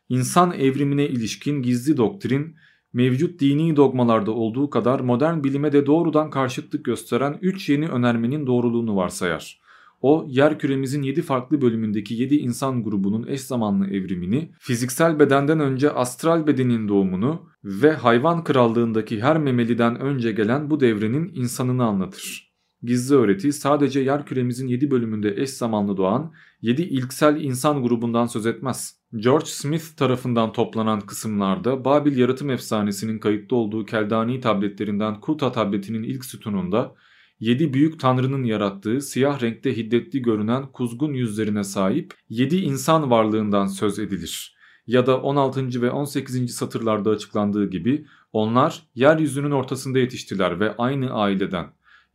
İnsan evrimine ilişkin gizli doktrin mevcut dini dogmalarda olduğu kadar modern bilime de doğrudan karşıtlık gösteren 3 yeni önermenin doğruluğunu varsayar. O yer küremizin 7 farklı bölümündeki 7 insan grubunun eş zamanlı evrimini, fiziksel bedenden önce astral bedenin doğumunu ve hayvan krallığındaki her memeliden önce gelen bu devrenin insanını anlatır. Gizli öğreti sadece yer küremizin 7 bölümünde eş zamanlı doğan 7 ilksel insan grubundan söz etmez. George Smith tarafından toplanan kısımlarda Babil yaratım efsanesinin kayıtlı olduğu Keldani tabletlerinden Kuta tabletinin ilk sütununda yedi büyük tanrının yarattığı siyah renkte hiddetli görünen kuzgun yüzlerine sahip yedi insan varlığından söz edilir. Ya da 16. ve 18. satırlarda açıklandığı gibi onlar yeryüzünün ortasında yetiştiler ve aynı aileden.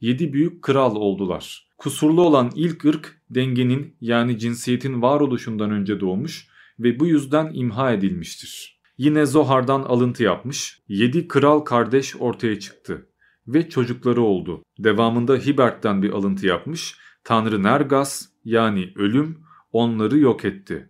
Yedi büyük kral oldular. Kusurlu olan ilk ırk dengenin yani cinsiyetin varoluşundan önce doğmuş ve bu yüzden imha edilmiştir. Yine Zohar'dan alıntı yapmış. Yedi kral kardeş ortaya çıktı ve çocukları oldu. Devamında Hibert'ten bir alıntı yapmış. Tanrı Nergas yani ölüm onları yok etti.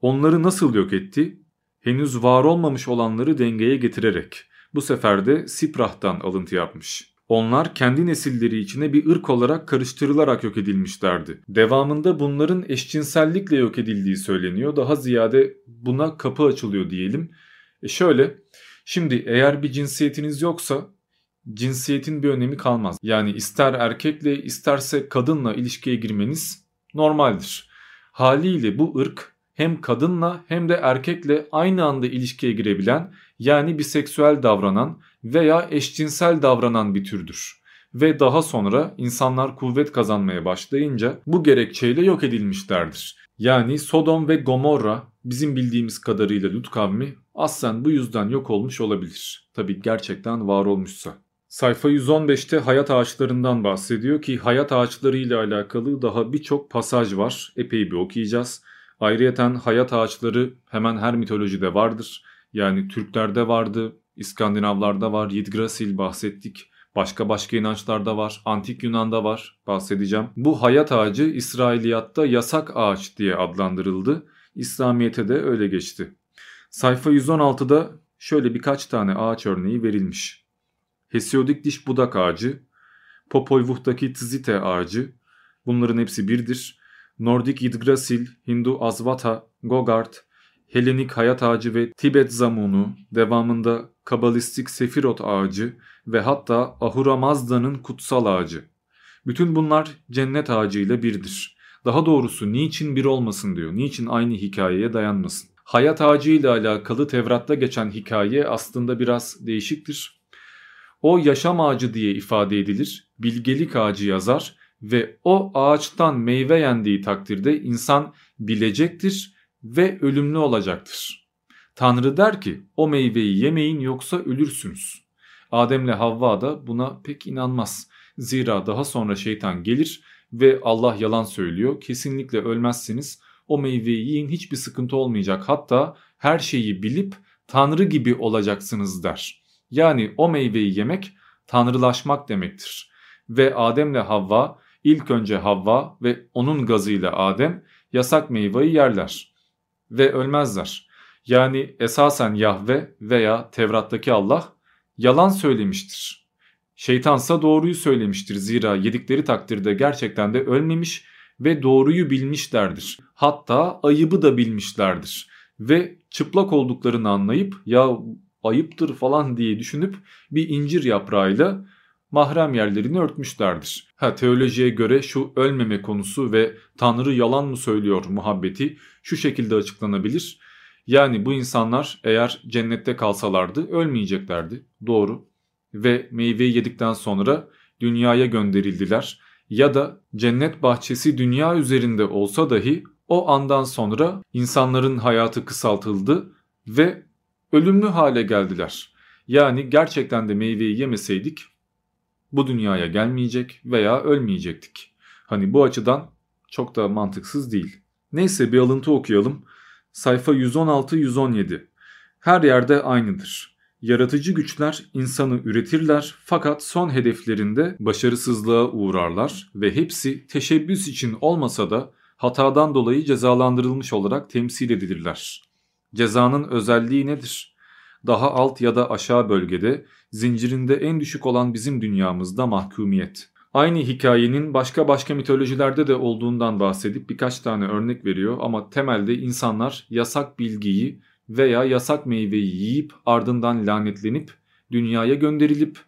Onları nasıl yok etti? Henüz var olmamış olanları dengeye getirerek. Bu sefer de Siprah'tan alıntı yapmış. Onlar kendi nesilleri içine bir ırk olarak karıştırılarak yok edilmişlerdi. Devamında bunların eşcinsellikle yok edildiği söyleniyor. Daha ziyade buna kapı açılıyor diyelim. E şöyle, şimdi eğer bir cinsiyetiniz yoksa cinsiyetin bir önemi kalmaz. Yani ister erkekle isterse kadınla ilişkiye girmeniz normaldir. Haliyle bu ırk hem kadınla hem de erkekle aynı anda ilişkiye girebilen yani biseksüel davranan veya eşcinsel davranan bir türdür. Ve daha sonra insanlar kuvvet kazanmaya başlayınca bu gerekçeyle yok edilmişlerdir. Yani Sodom ve Gomorra bizim bildiğimiz kadarıyla Lut kavmi aslen bu yüzden yok olmuş olabilir. Tabi gerçekten var olmuşsa. Sayfa 115'te hayat ağaçlarından bahsediyor ki hayat ağaçları ile alakalı daha birçok pasaj var. Epey bir okuyacağız. Ayrıyeten hayat ağaçları hemen her mitolojide vardır. Yani Türklerde vardı, İskandinavlarda var, Yggdrasil bahsettik. Başka başka inançlarda var, antik Yunan'da var bahsedeceğim. Bu hayat ağacı İsrailiyatta yasak ağaç diye adlandırıldı. İslamiyet'e de öyle geçti. Sayfa 116'da şöyle birkaç tane ağaç örneği verilmiş. Hesiodik diş budak ağacı, Popolvuh'taki tzite ağacı, bunların hepsi birdir. Nordik Yggdrasil, Hindu Azvata, Gogart, Helenik hayat ağacı ve Tibet zamunu, devamında Kabalistik Sefirot ağacı ve hatta Ahura Mazda'nın kutsal ağacı. Bütün bunlar cennet ağacıyla birdir. Daha doğrusu niçin bir olmasın diyor. Niçin aynı hikayeye dayanmasın. Hayat ağacı ile alakalı Tevrat'ta geçen hikaye aslında biraz değişiktir. O yaşam ağacı diye ifade edilir. Bilgelik ağacı yazar ve o ağaçtan meyve yendiği takdirde insan bilecektir ve ölümlü olacaktır. Tanrı der ki o meyveyi yemeyin yoksa ölürsünüz. Ademle Havva da buna pek inanmaz. Zira daha sonra şeytan gelir ve Allah yalan söylüyor. Kesinlikle ölmezsiniz. O meyveyi yiyin hiçbir sıkıntı olmayacak. Hatta her şeyi bilip Tanrı gibi olacaksınız der. Yani o meyveyi yemek tanrılaşmak demektir. Ve Ademle Havva ilk önce Havva ve onun gazıyla Adem yasak meyveyi yerler ve ölmezler. Yani esasen Yahve veya Tevrat'taki Allah yalan söylemiştir. Şeytansa doğruyu söylemiştir zira yedikleri takdirde gerçekten de ölmemiş ve doğruyu bilmişlerdir. Hatta ayıbı da bilmişlerdir. Ve çıplak olduklarını anlayıp ya ayıptır falan diye düşünüp bir incir yaprağıyla mahrem yerlerini örtmüşlerdir. Ha teolojiye göre şu ölmeme konusu ve Tanrı yalan mı söylüyor muhabbeti şu şekilde açıklanabilir. Yani bu insanlar eğer cennette kalsalardı ölmeyeceklerdi. Doğru. Ve meyveyi yedikten sonra dünyaya gönderildiler. Ya da cennet bahçesi dünya üzerinde olsa dahi o andan sonra insanların hayatı kısaltıldı ve ölümlü hale geldiler. Yani gerçekten de meyveyi yemeseydik bu dünyaya gelmeyecek veya ölmeyecektik. Hani bu açıdan çok da mantıksız değil. Neyse bir alıntı okuyalım. Sayfa 116-117. Her yerde aynıdır. Yaratıcı güçler insanı üretirler fakat son hedeflerinde başarısızlığa uğrarlar ve hepsi teşebbüs için olmasa da hatadan dolayı cezalandırılmış olarak temsil edilirler. Cezanın özelliği nedir? Daha alt ya da aşağı bölgede zincirinde en düşük olan bizim dünyamızda mahkumiyet. Aynı hikayenin başka başka mitolojilerde de olduğundan bahsedip birkaç tane örnek veriyor ama temelde insanlar yasak bilgiyi veya yasak meyveyi yiyip ardından lanetlenip dünyaya gönderilip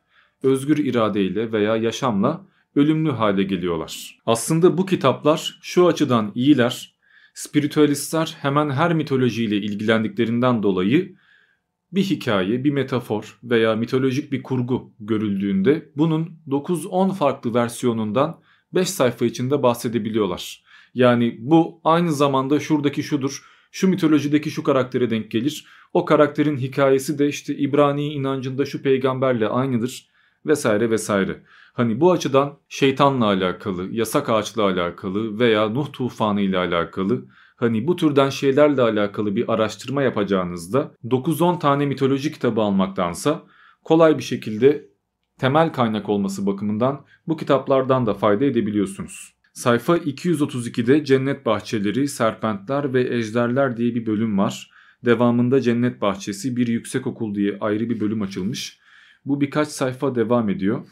özgür iradeyle veya yaşamla ölümlü hale geliyorlar. Aslında bu kitaplar şu açıdan iyiler. Spiritüalistler hemen her mitolojiyle ilgilendiklerinden dolayı bir hikaye, bir metafor veya mitolojik bir kurgu görüldüğünde bunun 9-10 farklı versiyonundan 5 sayfa içinde bahsedebiliyorlar. Yani bu aynı zamanda şuradaki şudur, şu mitolojideki şu karaktere denk gelir. O karakterin hikayesi de işte İbrani inancında şu peygamberle aynıdır vesaire vesaire. Hani bu açıdan şeytanla alakalı, yasak ağaçla alakalı veya Nuh tufanı ile alakalı Hani bu türden şeylerle alakalı bir araştırma yapacağınızda 9-10 tane mitoloji kitabı almaktansa kolay bir şekilde temel kaynak olması bakımından bu kitaplardan da fayda edebiliyorsunuz. Sayfa 232'de cennet bahçeleri, serpentler ve ejderler diye bir bölüm var. Devamında cennet bahçesi bir yüksek okul diye ayrı bir bölüm açılmış. Bu birkaç sayfa devam ediyor.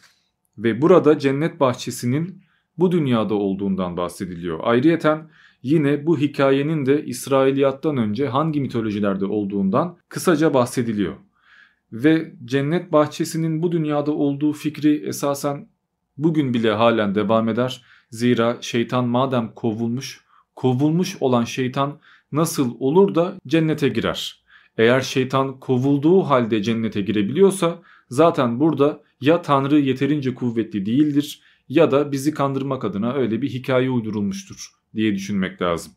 Ve burada cennet bahçesinin bu dünyada olduğundan bahsediliyor. Ayrıyeten Yine bu hikayenin de İsrailiyattan önce hangi mitolojilerde olduğundan kısaca bahsediliyor. ve cennet bahçesinin bu dünyada olduğu fikri esasen bugün bile halen devam eder. Zira şeytan madem kovulmuş, kovulmuş olan şeytan nasıl olur da cennete girer? Eğer şeytan kovulduğu halde cennete girebiliyorsa zaten burada ya Tanrı yeterince kuvvetli değildir ya da bizi kandırmak adına öyle bir hikaye uydurulmuştur diye düşünmek lazım.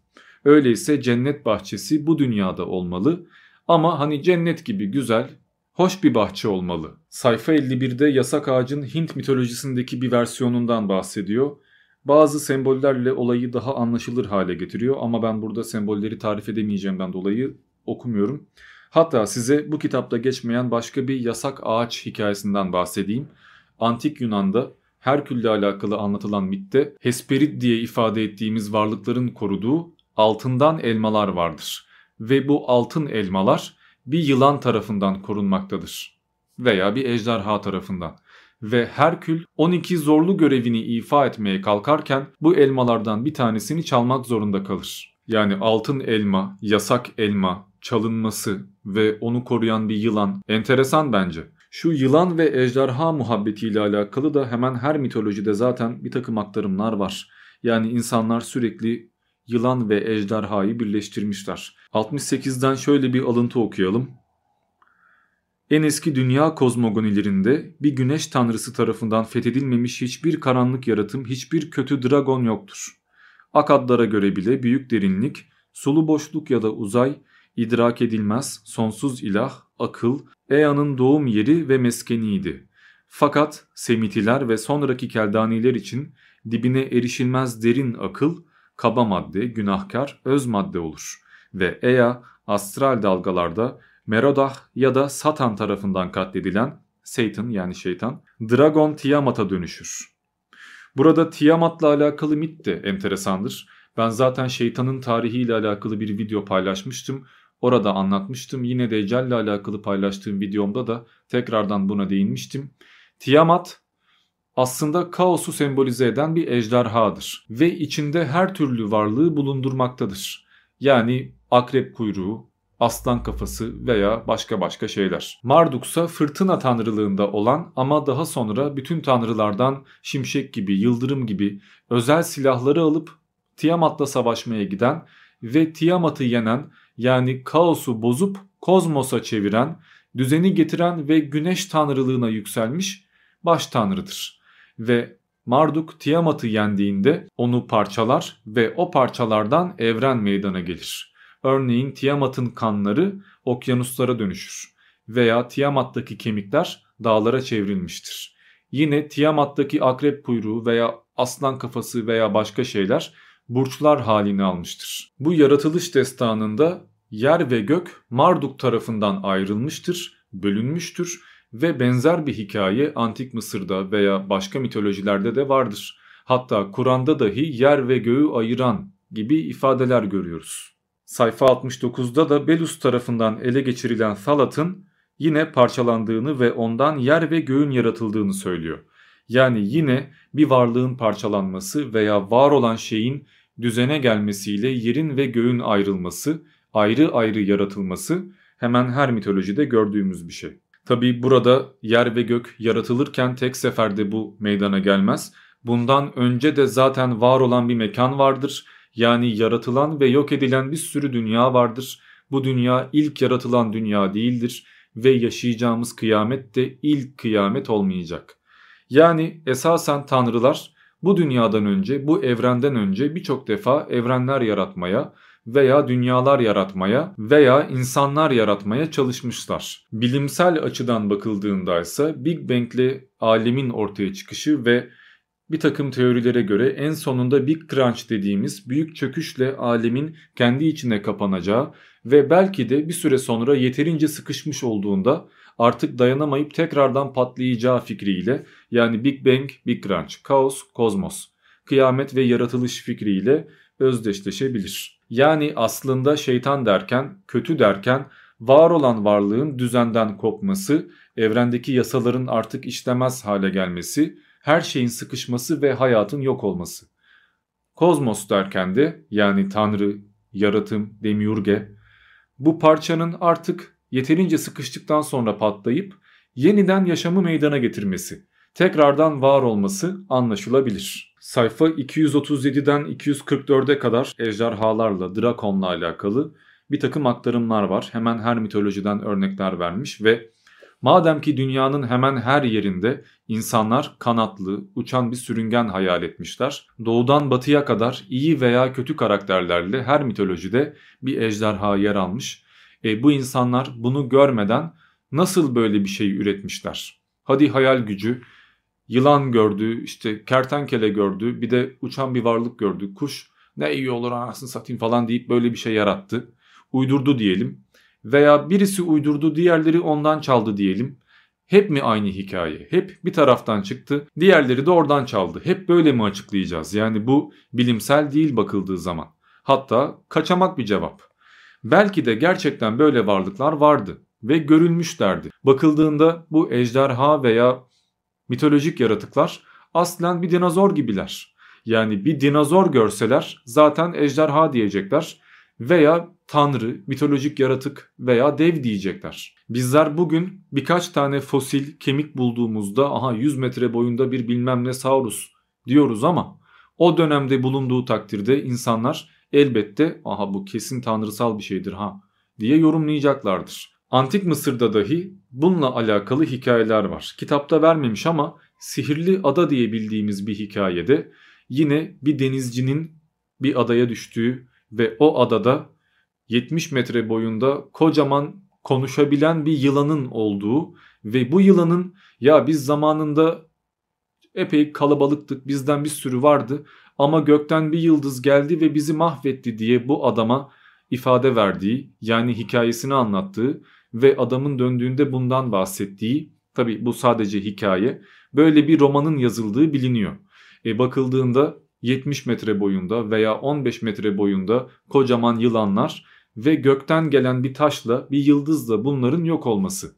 Öyleyse cennet bahçesi bu dünyada olmalı ama hani cennet gibi güzel, hoş bir bahçe olmalı. Sayfa 51'de yasak ağacın Hint mitolojisindeki bir versiyonundan bahsediyor. Bazı sembollerle olayı daha anlaşılır hale getiriyor ama ben burada sembolleri tarif edemeyeceğimden dolayı okumuyorum. Hatta size bu kitapta geçmeyen başka bir yasak ağaç hikayesinden bahsedeyim. Antik Yunan'da Herkül'le alakalı anlatılan mitte Hesperid diye ifade ettiğimiz varlıkların koruduğu altından elmalar vardır. Ve bu altın elmalar bir yılan tarafından korunmaktadır. Veya bir ejderha tarafından. Ve Herkül 12 zorlu görevini ifa etmeye kalkarken bu elmalardan bir tanesini çalmak zorunda kalır. Yani altın elma, yasak elma, çalınması ve onu koruyan bir yılan enteresan bence. Şu yılan ve ejderha muhabbetiyle alakalı da hemen her mitolojide zaten bir takım aktarımlar var. Yani insanlar sürekli yılan ve ejderhayı birleştirmişler. 68'den şöyle bir alıntı okuyalım. En eski dünya kozmogonilerinde bir güneş tanrısı tarafından fethedilmemiş hiçbir karanlık yaratım, hiçbir kötü dragon yoktur. Akadlara göre bile büyük derinlik, sulu boşluk ya da uzay, idrak edilmez, sonsuz ilah, akıl, Ea'nın doğum yeri ve meskeniydi. Fakat Semitiler ve sonraki Keldaniler için dibine erişilmez derin akıl, kaba madde, günahkar, öz madde olur. Ve Ea astral dalgalarda Merodah ya da Satan tarafından katledilen Satan yani şeytan Dragon Tiamat'a dönüşür. Burada Tiamat'la alakalı mit de enteresandır. Ben zaten şeytanın tarihiyle alakalı bir video paylaşmıştım. Orada anlatmıştım. Yine Deccal ile alakalı paylaştığım videomda da tekrardan buna değinmiştim. Tiamat aslında kaosu sembolize eden bir ejderhadır ve içinde her türlü varlığı bulundurmaktadır. Yani akrep kuyruğu, aslan kafası veya başka başka şeyler. Marduk ise fırtına tanrılığında olan ama daha sonra bütün tanrılardan şimşek gibi, yıldırım gibi özel silahları alıp Tiamat'la savaşmaya giden ve Tiamat'ı yenen yani kaosu bozup kozmosa çeviren, düzeni getiren ve güneş tanrılığına yükselmiş baş tanrıdır. Ve Marduk Tiamat'ı yendiğinde onu parçalar ve o parçalardan evren meydana gelir. Örneğin Tiamat'ın kanları okyanuslara dönüşür veya Tiamat'taki kemikler dağlara çevrilmiştir. Yine Tiamat'taki akrep kuyruğu veya aslan kafası veya başka şeyler burçlar halini almıştır. Bu yaratılış destanında yer ve gök Marduk tarafından ayrılmıştır, bölünmüştür ve benzer bir hikaye Antik Mısır'da veya başka mitolojilerde de vardır. Hatta Kur'an'da dahi yer ve göğü ayıran gibi ifadeler görüyoruz. Sayfa 69'da da Belus tarafından ele geçirilen Thalat'ın yine parçalandığını ve ondan yer ve göğün yaratıldığını söylüyor. Yani yine bir varlığın parçalanması veya var olan şeyin düzene gelmesiyle yerin ve göğün ayrılması, ayrı ayrı yaratılması hemen her mitolojide gördüğümüz bir şey. Tabi burada yer ve gök yaratılırken tek seferde bu meydana gelmez. Bundan önce de zaten var olan bir mekan vardır. Yani yaratılan ve yok edilen bir sürü dünya vardır. Bu dünya ilk yaratılan dünya değildir ve yaşayacağımız kıyamet de ilk kıyamet olmayacak. Yani esasen tanrılar bu dünyadan önce, bu evrenden önce birçok defa evrenler yaratmaya veya dünyalar yaratmaya veya insanlar yaratmaya çalışmışlar. Bilimsel açıdan bakıldığında ise Big Bang'le alemin ortaya çıkışı ve bir takım teorilere göre en sonunda Big Crunch dediğimiz büyük çöküşle alemin kendi içine kapanacağı ve belki de bir süre sonra yeterince sıkışmış olduğunda artık dayanamayıp tekrardan patlayacağı fikriyle yani Big Bang, Big Crunch, kaos, kozmos, kıyamet ve yaratılış fikriyle özdeşleşebilir. Yani aslında şeytan derken, kötü derken var olan varlığın düzenden kopması, evrendeki yasaların artık işlemez hale gelmesi, her şeyin sıkışması ve hayatın yok olması. Kozmos derken de yani Tanrı, yaratım, demiurge bu parçanın artık yeterince sıkıştıktan sonra patlayıp yeniden yaşamı meydana getirmesi, tekrardan var olması anlaşılabilir. Sayfa 237'den 244'e kadar ejderhalarla, drakonla alakalı bir takım aktarımlar var. Hemen her mitolojiden örnekler vermiş ve madem ki dünyanın hemen her yerinde insanlar kanatlı, uçan bir sürüngen hayal etmişler. Doğudan batıya kadar iyi veya kötü karakterlerle her mitolojide bir ejderha yer almış. E, bu insanlar bunu görmeden nasıl böyle bir şey üretmişler? Hadi hayal gücü, yılan gördü, işte kertenkele gördü, bir de uçan bir varlık gördü, kuş ne iyi olur anasını satayım falan deyip böyle bir şey yarattı. Uydurdu diyelim. Veya birisi uydurdu diğerleri ondan çaldı diyelim. Hep mi aynı hikaye? Hep bir taraftan çıktı, diğerleri de oradan çaldı. Hep böyle mi açıklayacağız? Yani bu bilimsel değil bakıldığı zaman. Hatta kaçamak bir cevap. Belki de gerçekten böyle varlıklar vardı ve görülmüşlerdi. Bakıldığında bu ejderha veya mitolojik yaratıklar aslen bir dinozor gibiler. Yani bir dinozor görseler zaten ejderha diyecekler veya tanrı, mitolojik yaratık veya dev diyecekler. Bizler bugün birkaç tane fosil kemik bulduğumuzda aha 100 metre boyunda bir bilmem ne saurus diyoruz ama o dönemde bulunduğu takdirde insanlar elbette aha bu kesin tanrısal bir şeydir ha diye yorumlayacaklardır. Antik Mısır'da dahi bununla alakalı hikayeler var. Kitapta vermemiş ama Sihirli Ada diye bildiğimiz bir hikayede yine bir denizcinin bir adaya düştüğü ve o adada 70 metre boyunda kocaman konuşabilen bir yılanın olduğu ve bu yılanın ya biz zamanında epey kalabalıktık bizden bir sürü vardı ama gökten bir yıldız geldi ve bizi mahvetti diye bu adama ifade verdiği yani hikayesini anlattığı ve adamın döndüğünde bundan bahsettiği tabi bu sadece hikaye böyle bir romanın yazıldığı biliniyor. E bakıldığında 70 metre boyunda veya 15 metre boyunda kocaman yılanlar ve gökten gelen bir taşla bir yıldızla bunların yok olması.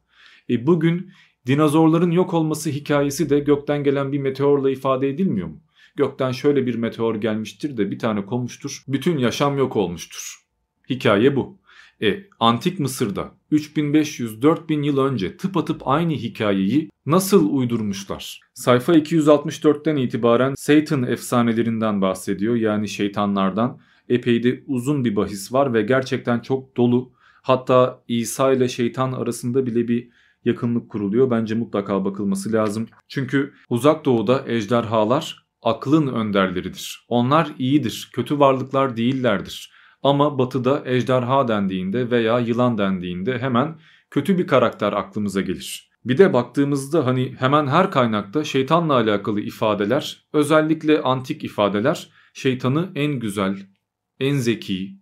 E bugün dinozorların yok olması hikayesi de gökten gelen bir meteorla ifade edilmiyor mu? Gökten şöyle bir meteor gelmiştir de bir tane konmuştur. Bütün yaşam yok olmuştur. Hikaye bu. E, Antik Mısır'da 3500-4000 yıl önce tıpatıp aynı hikayeyi nasıl uydurmuşlar? Sayfa 264'ten itibaren Satan efsanelerinden bahsediyor yani şeytanlardan. Epey de uzun bir bahis var ve gerçekten çok dolu. Hatta İsa ile şeytan arasında bile bir yakınlık kuruluyor. Bence mutlaka bakılması lazım. Çünkü uzak doğuda ejderhalar aklın önderleridir. Onlar iyidir, kötü varlıklar değillerdir. Ama batıda ejderha dendiğinde veya yılan dendiğinde hemen kötü bir karakter aklımıza gelir. Bir de baktığımızda hani hemen her kaynakta şeytanla alakalı ifadeler, özellikle antik ifadeler şeytanı en güzel, en zeki,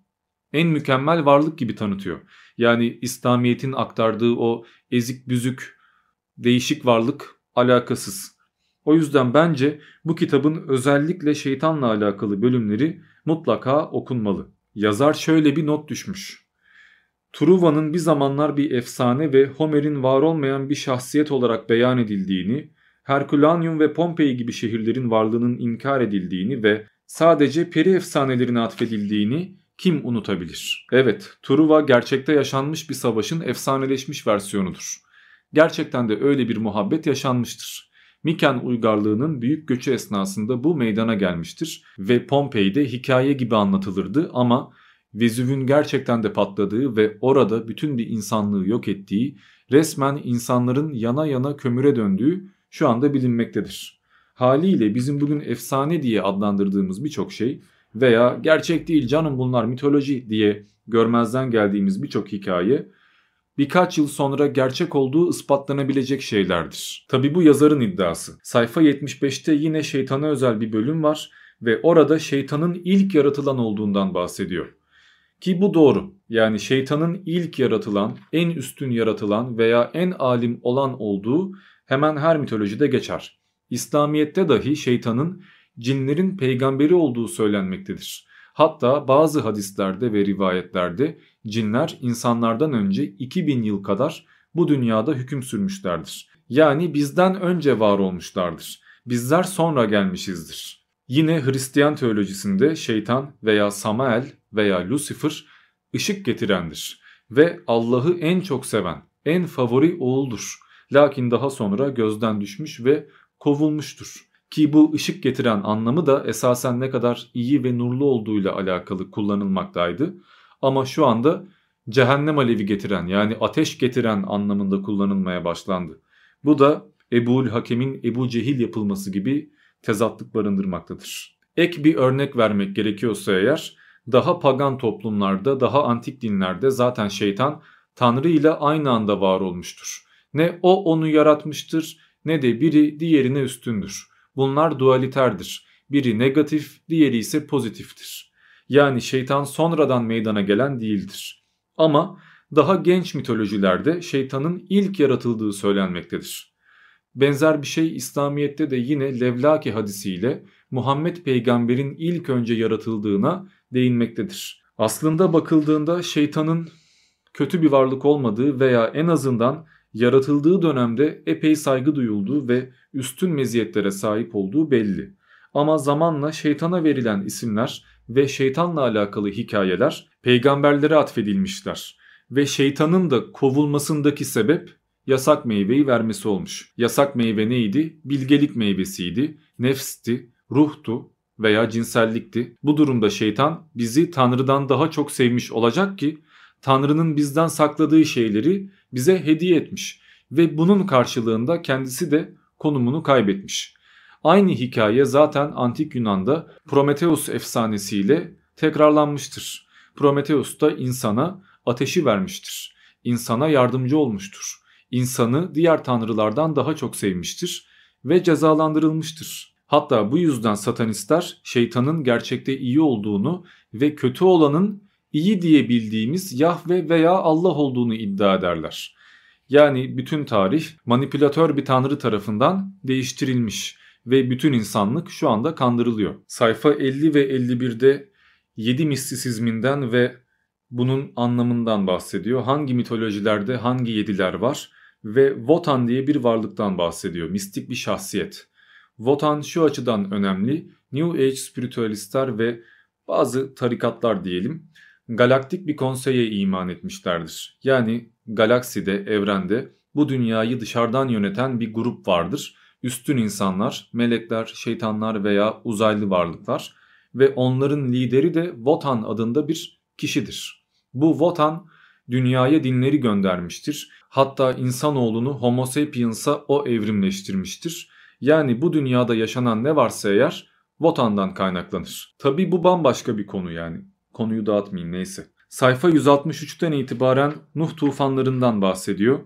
en mükemmel varlık gibi tanıtıyor. Yani İslamiyet'in aktardığı o ezik büzük değişik varlık alakasız. O yüzden bence bu kitabın özellikle şeytanla alakalı bölümleri mutlaka okunmalı. Yazar şöyle bir not düşmüş. Truva'nın bir zamanlar bir efsane ve Homer'in var olmayan bir şahsiyet olarak beyan edildiğini, Herkulaneum ve Pompei gibi şehirlerin varlığının inkar edildiğini ve sadece peri efsanelerine atfedildiğini kim unutabilir? Evet, Truva gerçekte yaşanmış bir savaşın efsaneleşmiş versiyonudur. Gerçekten de öyle bir muhabbet yaşanmıştır. Miken uygarlığının büyük göçü esnasında bu meydana gelmiştir ve Pompei'de hikaye gibi anlatılırdı ama Vezüv'ün gerçekten de patladığı ve orada bütün bir insanlığı yok ettiği, resmen insanların yana yana kömüre döndüğü şu anda bilinmektedir. Haliyle bizim bugün efsane diye adlandırdığımız birçok şey veya gerçek değil canım bunlar mitoloji diye görmezden geldiğimiz birçok hikaye birkaç yıl sonra gerçek olduğu ispatlanabilecek şeylerdir. Tabi bu yazarın iddiası. Sayfa 75'te yine şeytana özel bir bölüm var ve orada şeytanın ilk yaratılan olduğundan bahsediyor. Ki bu doğru. Yani şeytanın ilk yaratılan, en üstün yaratılan veya en alim olan olduğu hemen her mitolojide geçer. İslamiyet'te dahi şeytanın cinlerin peygamberi olduğu söylenmektedir. Hatta bazı hadislerde ve rivayetlerde cinler insanlardan önce 2000 yıl kadar bu dünyada hüküm sürmüşlerdir. Yani bizden önce var olmuşlardır. Bizler sonra gelmişizdir. Yine Hristiyan teolojisinde şeytan veya Samael veya Lucifer ışık getirendir. ve Allah'ı en çok seven, en favori oğuldur. Lakin daha sonra gözden düşmüş ve kovulmuştur. Ki bu ışık getiren anlamı da esasen ne kadar iyi ve nurlu olduğuyla alakalı kullanılmaktaydı. Ama şu anda cehennem alevi getiren yani ateş getiren anlamında kullanılmaya başlandı. Bu da Ebu'l Hakem'in Ebu Cehil yapılması gibi tezatlık barındırmaktadır. Ek bir örnek vermek gerekiyorsa eğer daha pagan toplumlarda, daha antik dinlerde zaten şeytan Tanrı ile aynı anda var olmuştur. Ne o onu yaratmıştır ne de biri diğerine üstündür. Bunlar dualiterdir. Biri negatif, diğeri ise pozitiftir. Yani şeytan sonradan meydana gelen değildir. Ama daha genç mitolojilerde şeytanın ilk yaratıldığı söylenmektedir. Benzer bir şey İslamiyet'te de yine Levlaki hadisiyle Muhammed peygamberin ilk önce yaratıldığına değinmektedir. Aslında bakıldığında şeytanın kötü bir varlık olmadığı veya en azından yaratıldığı dönemde epey saygı duyulduğu ve üstün meziyetlere sahip olduğu belli. Ama zamanla şeytana verilen isimler ve şeytanla alakalı hikayeler peygamberlere atfedilmişler. Ve şeytanın da kovulmasındaki sebep yasak meyveyi vermesi olmuş. Yasak meyve neydi? Bilgelik meyvesiydi, nefsti, ruhtu veya cinsellikti. Bu durumda şeytan bizi Tanrı'dan daha çok sevmiş olacak ki Tanrı'nın bizden sakladığı şeyleri bize hediye etmiş ve bunun karşılığında kendisi de konumunu kaybetmiş. Aynı hikaye zaten antik Yunan'da Prometheus efsanesiyle tekrarlanmıştır. Prometheus da insana ateşi vermiştir. İnsana yardımcı olmuştur. İnsanı diğer tanrılardan daha çok sevmiştir ve cezalandırılmıştır. Hatta bu yüzden satanistler şeytanın gerçekte iyi olduğunu ve kötü olanın iyi diye bildiğimiz Yahve veya Allah olduğunu iddia ederler. Yani bütün tarih manipülatör bir tanrı tarafından değiştirilmiş ve bütün insanlık şu anda kandırılıyor. Sayfa 50 ve 51'de 7 mistisizminden ve bunun anlamından bahsediyor. Hangi mitolojilerde hangi yediler var ve Wotan diye bir varlıktan bahsediyor. Mistik bir şahsiyet. Wotan şu açıdan önemli. New Age spiritüalistler ve bazı tarikatlar diyelim galaktik bir konseye iman etmişlerdir. Yani galakside, evrende bu dünyayı dışarıdan yöneten bir grup vardır. Üstün insanlar, melekler, şeytanlar veya uzaylı varlıklar ve onların lideri de Wotan adında bir kişidir. Bu Wotan dünyaya dinleri göndermiştir. Hatta insanoğlunu Homo sapiens'a o evrimleştirmiştir. Yani bu dünyada yaşanan ne varsa eğer Wotan'dan kaynaklanır. Tabi bu bambaşka bir konu yani. Konuyu dağıtmayayım neyse. Sayfa 163'ten itibaren Nuh tufanlarından bahsediyor.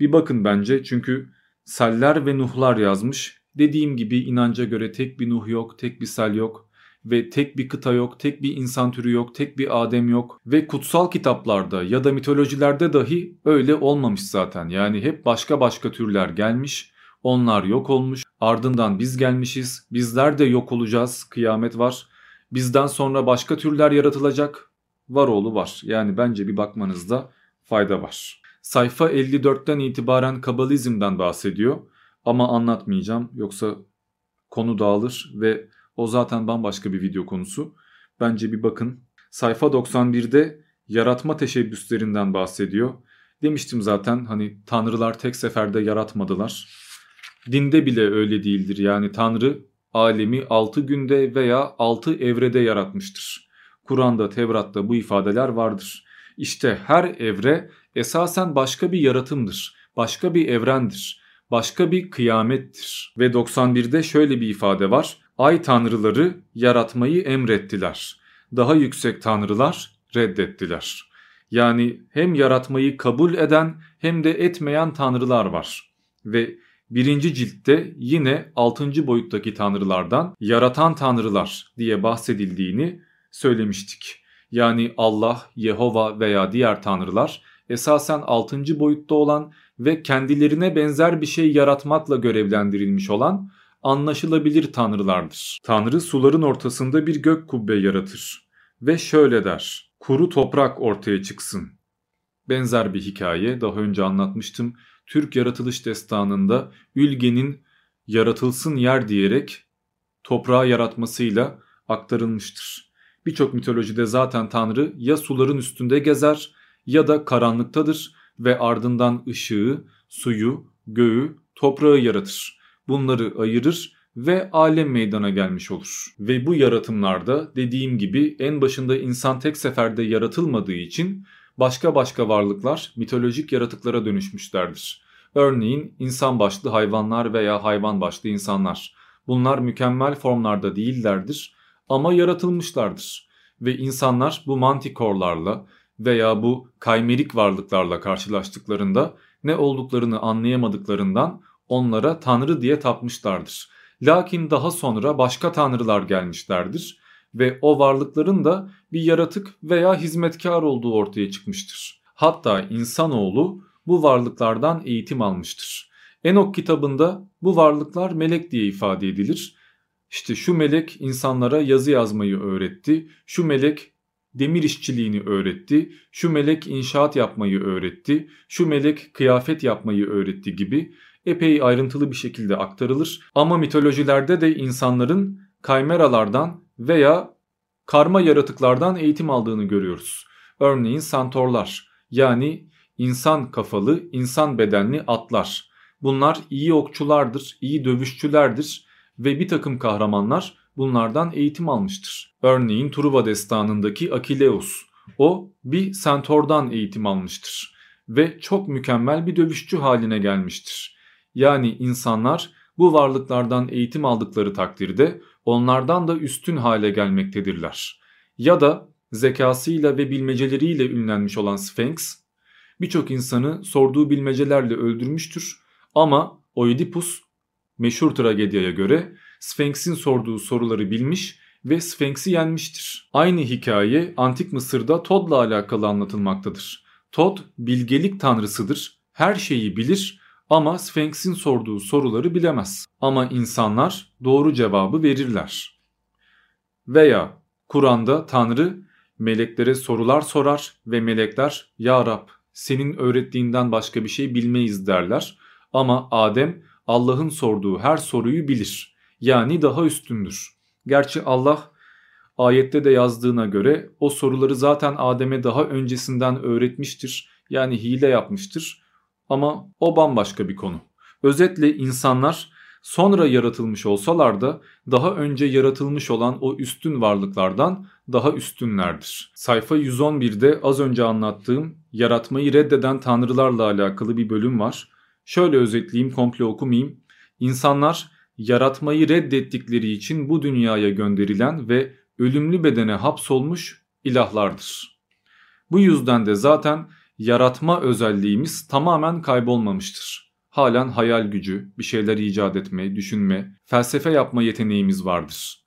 Bir bakın bence çünkü seller ve Nuhlar yazmış. Dediğim gibi inanca göre tek bir Nuh yok, tek bir sel yok ve tek bir kıta yok, tek bir insan türü yok, tek bir Adem yok ve kutsal kitaplarda ya da mitolojilerde dahi öyle olmamış zaten. Yani hep başka başka türler gelmiş, onlar yok olmuş, ardından biz gelmişiz, bizler de yok olacağız, kıyamet var Bizden sonra başka türler yaratılacak. Var oğlu var. Yani bence bir bakmanızda fayda var. Sayfa 54'ten itibaren kabalizmden bahsediyor. Ama anlatmayacağım yoksa konu dağılır ve o zaten bambaşka bir video konusu. Bence bir bakın. Sayfa 91'de yaratma teşebbüslerinden bahsediyor. Demiştim zaten hani tanrılar tek seferde yaratmadılar. Dinde bile öyle değildir. Yani tanrı alemi 6 günde veya 6 evrede yaratmıştır. Kur'an'da, Tevrat'ta bu ifadeler vardır. İşte her evre esasen başka bir yaratımdır, başka bir evrendir, başka bir kıyamettir. Ve 91'de şöyle bir ifade var. Ay tanrıları yaratmayı emrettiler. Daha yüksek tanrılar reddettiler. Yani hem yaratmayı kabul eden hem de etmeyen tanrılar var. Ve Birinci ciltte yine altıncı boyuttaki tanrılardan yaratan tanrılar diye bahsedildiğini söylemiştik. Yani Allah, Yehova veya diğer tanrılar esasen altıncı boyutta olan ve kendilerine benzer bir şey yaratmakla görevlendirilmiş olan anlaşılabilir tanrılardır. Tanrı suların ortasında bir gök kubbe yaratır ve şöyle der. Kuru toprak ortaya çıksın. Benzer bir hikaye daha önce anlatmıştım. Türk yaratılış destanında Ülge'nin yaratılsın yer diyerek toprağı yaratmasıyla aktarılmıştır. Birçok mitolojide zaten Tanrı ya suların üstünde gezer ya da karanlıktadır ve ardından ışığı, suyu, göğü, toprağı yaratır. Bunları ayırır ve alem meydana gelmiş olur. Ve bu yaratımlarda dediğim gibi en başında insan tek seferde yaratılmadığı için başka başka varlıklar mitolojik yaratıklara dönüşmüşlerdir. Örneğin insan başlı hayvanlar veya hayvan başlı insanlar. Bunlar mükemmel formlarda değillerdir ama yaratılmışlardır. Ve insanlar bu mantikorlarla veya bu kaymerik varlıklarla karşılaştıklarında ne olduklarını anlayamadıklarından onlara tanrı diye tapmışlardır. Lakin daha sonra başka tanrılar gelmişlerdir ve o varlıkların da bir yaratık veya hizmetkar olduğu ortaya çıkmıştır. Hatta insanoğlu bu varlıklardan eğitim almıştır. Enok kitabında bu varlıklar melek diye ifade edilir. İşte şu melek insanlara yazı yazmayı öğretti, şu melek demir işçiliğini öğretti, şu melek inşaat yapmayı öğretti, şu melek kıyafet yapmayı öğretti gibi epey ayrıntılı bir şekilde aktarılır. Ama mitolojilerde de insanların kaymeralardan veya karma yaratıklardan eğitim aldığını görüyoruz. Örneğin santorlar yani insan kafalı, insan bedenli atlar. Bunlar iyi okçulardır, iyi dövüşçülerdir ve bir takım kahramanlar bunlardan eğitim almıştır. Örneğin Truva destanındaki Akileus. O bir sentordan eğitim almıştır ve çok mükemmel bir dövüşçü haline gelmiştir. Yani insanlar bu varlıklardan eğitim aldıkları takdirde onlardan da üstün hale gelmektedirler. Ya da zekasıyla ve bilmeceleriyle ünlenmiş olan Sphinx birçok insanı sorduğu bilmecelerle öldürmüştür ama Oedipus meşhur tragediye göre Sphinx'in sorduğu soruları bilmiş ve Sphinx'i yenmiştir. Aynı hikaye Antik Mısır'da Tod'la alakalı anlatılmaktadır. Tod bilgelik tanrısıdır, her şeyi bilir ama Sphinx'in sorduğu soruları bilemez. Ama insanlar doğru cevabı verirler. Veya Kur'an'da Tanrı meleklere sorular sorar ve melekler Ya Rab senin öğrettiğinden başka bir şey bilmeyiz derler. Ama Adem Allah'ın sorduğu her soruyu bilir. Yani daha üstündür. Gerçi Allah ayette de yazdığına göre o soruları zaten Adem'e daha öncesinden öğretmiştir. Yani hile yapmıştır. Ama o bambaşka bir konu. Özetle insanlar sonra yaratılmış olsalar da daha önce yaratılmış olan o üstün varlıklardan daha üstünlerdir. Sayfa 111'de az önce anlattığım yaratmayı reddeden tanrılarla alakalı bir bölüm var. Şöyle özetleyeyim komple okumayayım. İnsanlar yaratmayı reddettikleri için bu dünyaya gönderilen ve ölümlü bedene hapsolmuş ilahlardır. Bu yüzden de zaten yaratma özelliğimiz tamamen kaybolmamıştır. Halen hayal gücü, bir şeyler icat etme, düşünme, felsefe yapma yeteneğimiz vardır.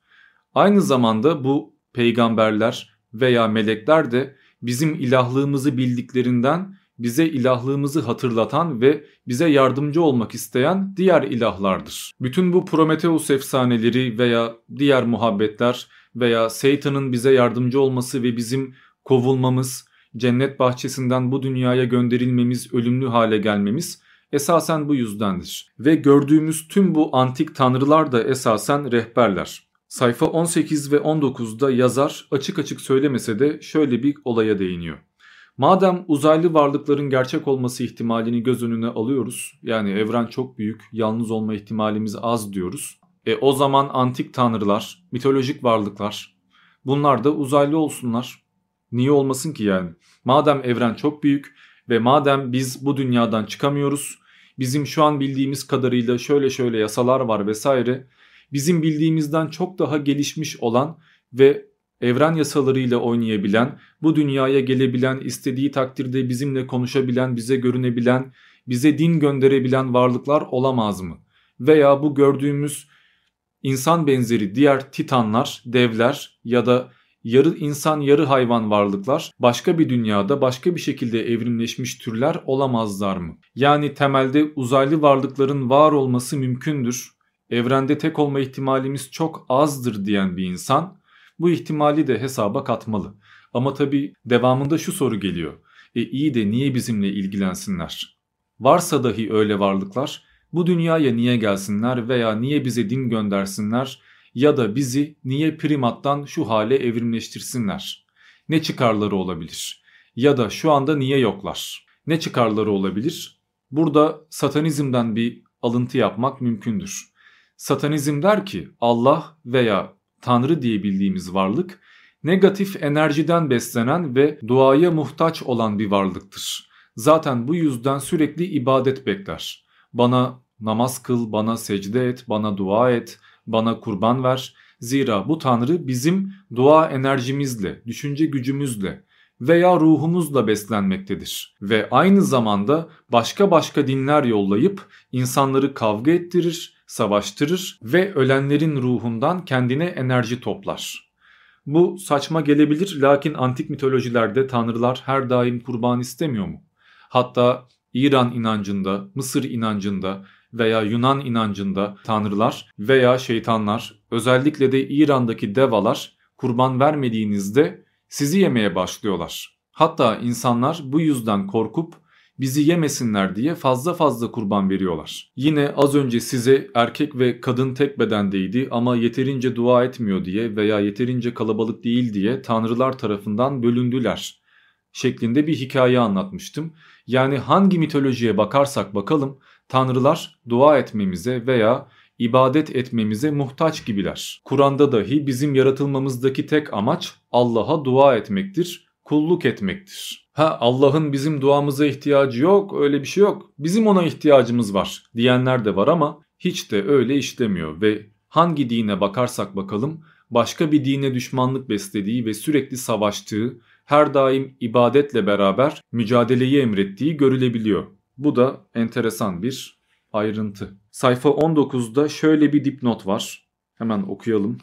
Aynı zamanda bu peygamberler veya melekler de bizim ilahlığımızı bildiklerinden bize ilahlığımızı hatırlatan ve bize yardımcı olmak isteyen diğer ilahlardır. Bütün bu Prometheus efsaneleri veya diğer muhabbetler veya Satan'ın bize yardımcı olması ve bizim kovulmamız, cennet bahçesinden bu dünyaya gönderilmemiz, ölümlü hale gelmemiz esasen bu yüzdendir. Ve gördüğümüz tüm bu antik tanrılar da esasen rehberler. Sayfa 18 ve 19'da yazar açık açık söylemese de şöyle bir olaya değiniyor. Madem uzaylı varlıkların gerçek olması ihtimalini göz önüne alıyoruz, yani evren çok büyük, yalnız olma ihtimalimiz az diyoruz. E o zaman antik tanrılar, mitolojik varlıklar, bunlar da uzaylı olsunlar. Niye olmasın ki yani? Madem evren çok büyük ve madem biz bu dünyadan çıkamıyoruz, bizim şu an bildiğimiz kadarıyla şöyle şöyle yasalar var vesaire, bizim bildiğimizden çok daha gelişmiş olan ve evren yasalarıyla oynayabilen, bu dünyaya gelebilen, istediği takdirde bizimle konuşabilen, bize görünebilen, bize din gönderebilen varlıklar olamaz mı? Veya bu gördüğümüz insan benzeri diğer titanlar, devler ya da yarı insan yarı hayvan varlıklar başka bir dünyada başka bir şekilde evrimleşmiş türler olamazlar mı? Yani temelde uzaylı varlıkların var olması mümkündür. Evrende tek olma ihtimalimiz çok azdır diyen bir insan bu ihtimali de hesaba katmalı. Ama tabi devamında şu soru geliyor. E iyi de niye bizimle ilgilensinler? Varsa dahi öyle varlıklar bu dünyaya niye gelsinler veya niye bize din göndersinler ya da bizi niye primattan şu hale evrimleştirsinler? Ne çıkarları olabilir? Ya da şu anda niye yoklar? Ne çıkarları olabilir? Burada satanizmden bir alıntı yapmak mümkündür. Satanizm der ki Allah veya Tanrı diye bildiğimiz varlık negatif enerjiden beslenen ve duaya muhtaç olan bir varlıktır. Zaten bu yüzden sürekli ibadet bekler. Bana namaz kıl, bana secde et, bana dua et, bana kurban ver. Zira bu Tanrı bizim dua enerjimizle, düşünce gücümüzle veya ruhumuzla beslenmektedir. Ve aynı zamanda başka başka dinler yollayıp insanları kavga ettirir, savaştırır ve ölenlerin ruhundan kendine enerji toplar. Bu saçma gelebilir lakin antik mitolojilerde tanrılar her daim kurban istemiyor mu? Hatta İran inancında, Mısır inancında veya Yunan inancında tanrılar veya şeytanlar özellikle de İran'daki devalar kurban vermediğinizde sizi yemeye başlıyorlar. Hatta insanlar bu yüzden korkup bizi yemesinler diye fazla fazla kurban veriyorlar. Yine az önce size erkek ve kadın tek bedendeydi ama yeterince dua etmiyor diye veya yeterince kalabalık değil diye tanrılar tarafından bölündüler şeklinde bir hikaye anlatmıştım. Yani hangi mitolojiye bakarsak bakalım tanrılar dua etmemize veya ibadet etmemize muhtaç gibiler. Kur'an'da dahi bizim yaratılmamızdaki tek amaç Allah'a dua etmektir, kulluk etmektir. Ha Allah'ın bizim duamıza ihtiyacı yok, öyle bir şey yok. Bizim ona ihtiyacımız var diyenler de var ama hiç de öyle işlemiyor ve hangi dine bakarsak bakalım başka bir dine düşmanlık beslediği ve sürekli savaştığı, her daim ibadetle beraber mücadeleyi emrettiği görülebiliyor. Bu da enteresan bir ayrıntı. Sayfa 19'da şöyle bir dipnot var. Hemen okuyalım.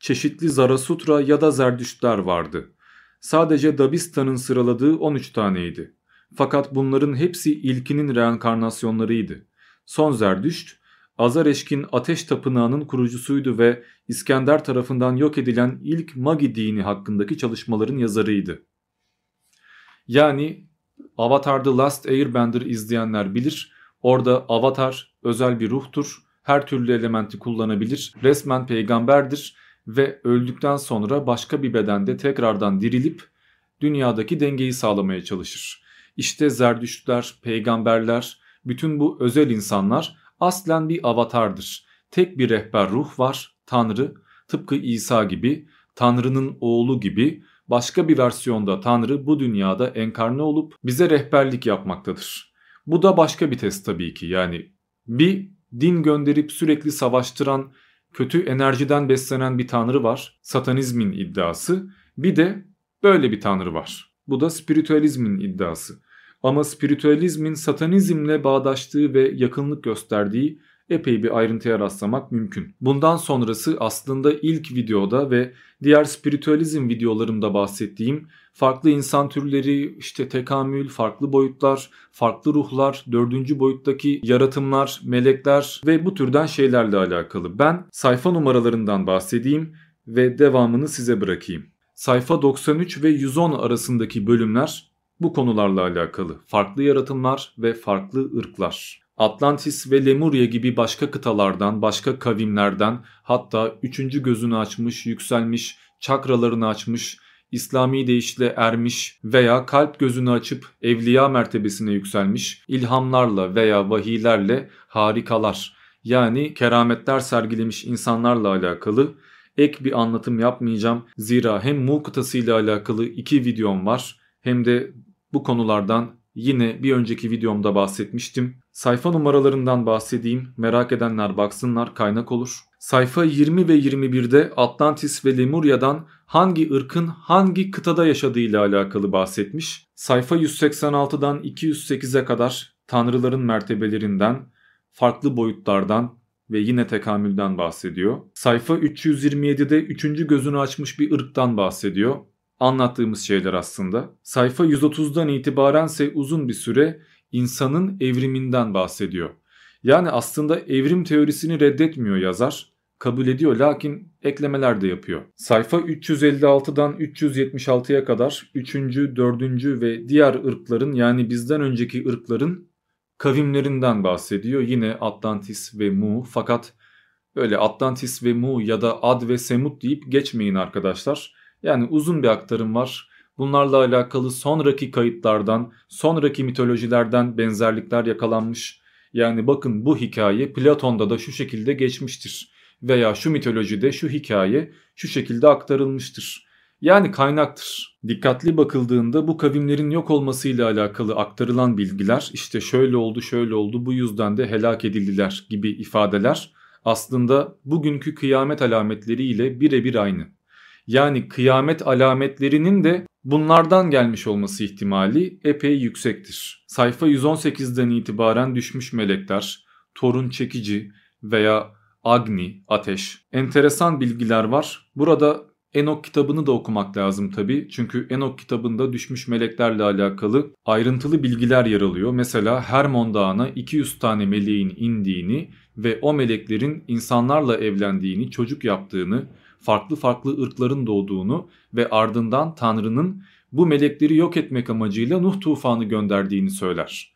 Çeşitli Zarasutra ya da Zerdüştler vardı. Sadece Dabistan'ın sıraladığı 13 taneydi. Fakat bunların hepsi ilkinin reenkarnasyonlarıydı. Son Zerdüşt, Azareşk'in ateş tapınağının kurucusuydu ve İskender tarafından yok edilen ilk Magi dini hakkındaki çalışmaların yazarıydı. Yani Avatar The Last Airbender izleyenler bilir. Orada Avatar özel bir ruhtur. Her türlü elementi kullanabilir. Resmen peygamberdir ve öldükten sonra başka bir bedende tekrardan dirilip dünyadaki dengeyi sağlamaya çalışır. İşte zerdüştler, peygamberler, bütün bu özel insanlar aslen bir avatardır. Tek bir rehber ruh var, Tanrı, tıpkı İsa gibi, Tanrı'nın oğlu gibi başka bir versiyonda Tanrı bu dünyada enkarne olup bize rehberlik yapmaktadır. Bu da başka bir test tabii ki yani bir din gönderip sürekli savaştıran kötü enerjiden beslenen bir tanrı var. Satanizmin iddiası. Bir de böyle bir tanrı var. Bu da spiritüalizmin iddiası. Ama spiritüalizmin satanizmle bağdaştığı ve yakınlık gösterdiği epey bir ayrıntıya rastlamak mümkün. Bundan sonrası aslında ilk videoda ve diğer spiritüalizm videolarımda bahsettiğim farklı insan türleri, işte tekamül, farklı boyutlar, farklı ruhlar, dördüncü boyuttaki yaratımlar, melekler ve bu türden şeylerle alakalı. Ben sayfa numaralarından bahsedeyim ve devamını size bırakayım. Sayfa 93 ve 110 arasındaki bölümler bu konularla alakalı. Farklı yaratımlar ve farklı ırklar. Atlantis ve Lemuria gibi başka kıtalardan, başka kavimlerden hatta üçüncü gözünü açmış, yükselmiş, çakralarını açmış, İslami deyişle ermiş veya kalp gözünü açıp evliya mertebesine yükselmiş ilhamlarla veya vahiylerle harikalar yani kerametler sergilemiş insanlarla alakalı ek bir anlatım yapmayacağım. Zira hem Mu kıtasıyla alakalı iki videom var hem de bu konulardan yine bir önceki videomda bahsetmiştim. Sayfa numaralarından bahsedeyim. Merak edenler baksınlar kaynak olur. Sayfa 20 ve 21'de Atlantis ve Lemuria'dan hangi ırkın hangi kıtada yaşadığı ile alakalı bahsetmiş. Sayfa 186'dan 208'e kadar tanrıların mertebelerinden, farklı boyutlardan ve yine tekamülden bahsediyor. Sayfa 327'de üçüncü gözünü açmış bir ırktan bahsediyor. Anlattığımız şeyler aslında. Sayfa 130'dan itibarense uzun bir süre insanın evriminden bahsediyor. Yani aslında evrim teorisini reddetmiyor yazar. Kabul ediyor lakin eklemeler de yapıyor. Sayfa 356'dan 376'ya kadar 3. 4. ve diğer ırkların yani bizden önceki ırkların kavimlerinden bahsediyor. Yine Atlantis ve Mu fakat böyle Atlantis ve Mu ya da Ad ve Semut deyip geçmeyin arkadaşlar. Yani uzun bir aktarım var. Bunlarla alakalı sonraki kayıtlardan, sonraki mitolojilerden benzerlikler yakalanmış. Yani bakın bu hikaye Platon'da da şu şekilde geçmiştir veya şu mitolojide şu hikaye şu şekilde aktarılmıştır. Yani kaynaktır. Dikkatli bakıldığında bu kavimlerin yok olmasıyla alakalı aktarılan bilgiler işte şöyle oldu şöyle oldu bu yüzden de helak edildiler gibi ifadeler aslında bugünkü kıyamet alametleriyle birebir aynı. Yani kıyamet alametlerinin de bunlardan gelmiş olması ihtimali epey yüksektir. Sayfa 118'den itibaren düşmüş melekler, torun çekici veya Agni, ateş. Enteresan bilgiler var. Burada Enok kitabını da okumak lazım tabi. Çünkü Enok kitabında düşmüş meleklerle alakalı ayrıntılı bilgiler yer alıyor. Mesela Hermon Dağı'na 200 tane meleğin indiğini ve o meleklerin insanlarla evlendiğini, çocuk yaptığını, farklı farklı ırkların doğduğunu ve ardından Tanrı'nın bu melekleri yok etmek amacıyla Nuh tufanı gönderdiğini söyler.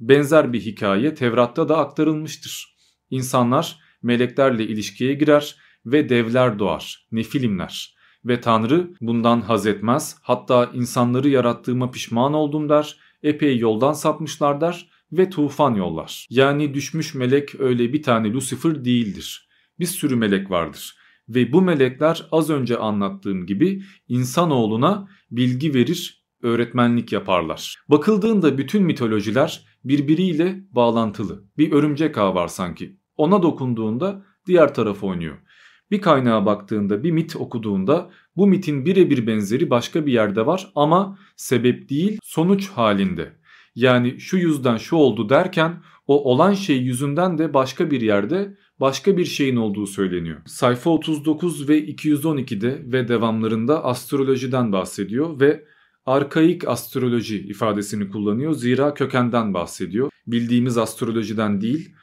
Benzer bir hikaye Tevrat'ta da aktarılmıştır. İnsanlar meleklerle ilişkiye girer ve devler doğar, nefilimler. Ve Tanrı bundan haz etmez hatta insanları yarattığıma pişman oldum der, epey yoldan sapmışlar der ve tufan yollar. Yani düşmüş melek öyle bir tane Lucifer değildir. Bir sürü melek vardır. Ve bu melekler az önce anlattığım gibi insanoğluna bilgi verir, öğretmenlik yaparlar. Bakıldığında bütün mitolojiler birbiriyle bağlantılı. Bir örümcek ağı var sanki. Ona dokunduğunda diğer taraf oynuyor. Bir kaynağa baktığında, bir mit okuduğunda bu mitin birebir benzeri başka bir yerde var ama sebep değil sonuç halinde. Yani şu yüzden şu oldu derken o olan şey yüzünden de başka bir yerde başka bir şeyin olduğu söyleniyor. Sayfa 39 ve 212'de ve devamlarında astrolojiden bahsediyor ve arkaik astroloji ifadesini kullanıyor. Zira kökenden bahsediyor. Bildiğimiz astrolojiden değil.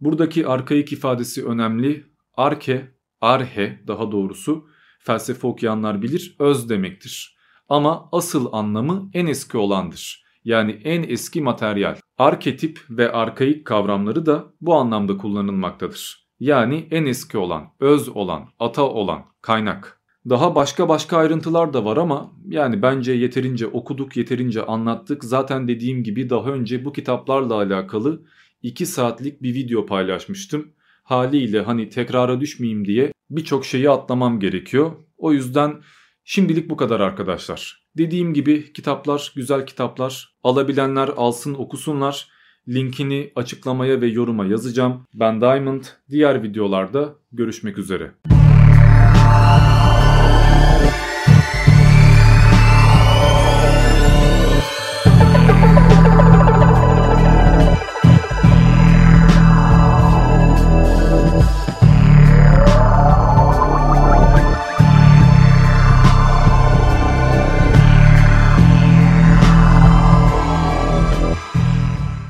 Buradaki arkaik ifadesi önemli. Arke, arhe daha doğrusu felsefe okuyanlar bilir öz demektir. Ama asıl anlamı en eski olandır. Yani en eski materyal. Arketip ve arkaik kavramları da bu anlamda kullanılmaktadır. Yani en eski olan, öz olan, ata olan, kaynak. Daha başka başka ayrıntılar da var ama yani bence yeterince okuduk, yeterince anlattık. Zaten dediğim gibi daha önce bu kitaplarla alakalı 2 saatlik bir video paylaşmıştım. Haliyle hani tekrara düşmeyeyim diye birçok şeyi atlamam gerekiyor. O yüzden şimdilik bu kadar arkadaşlar. Dediğim gibi kitaplar güzel kitaplar. Alabilenler alsın okusunlar. Linkini açıklamaya ve yoruma yazacağım. Ben Diamond. Diğer videolarda görüşmek üzere.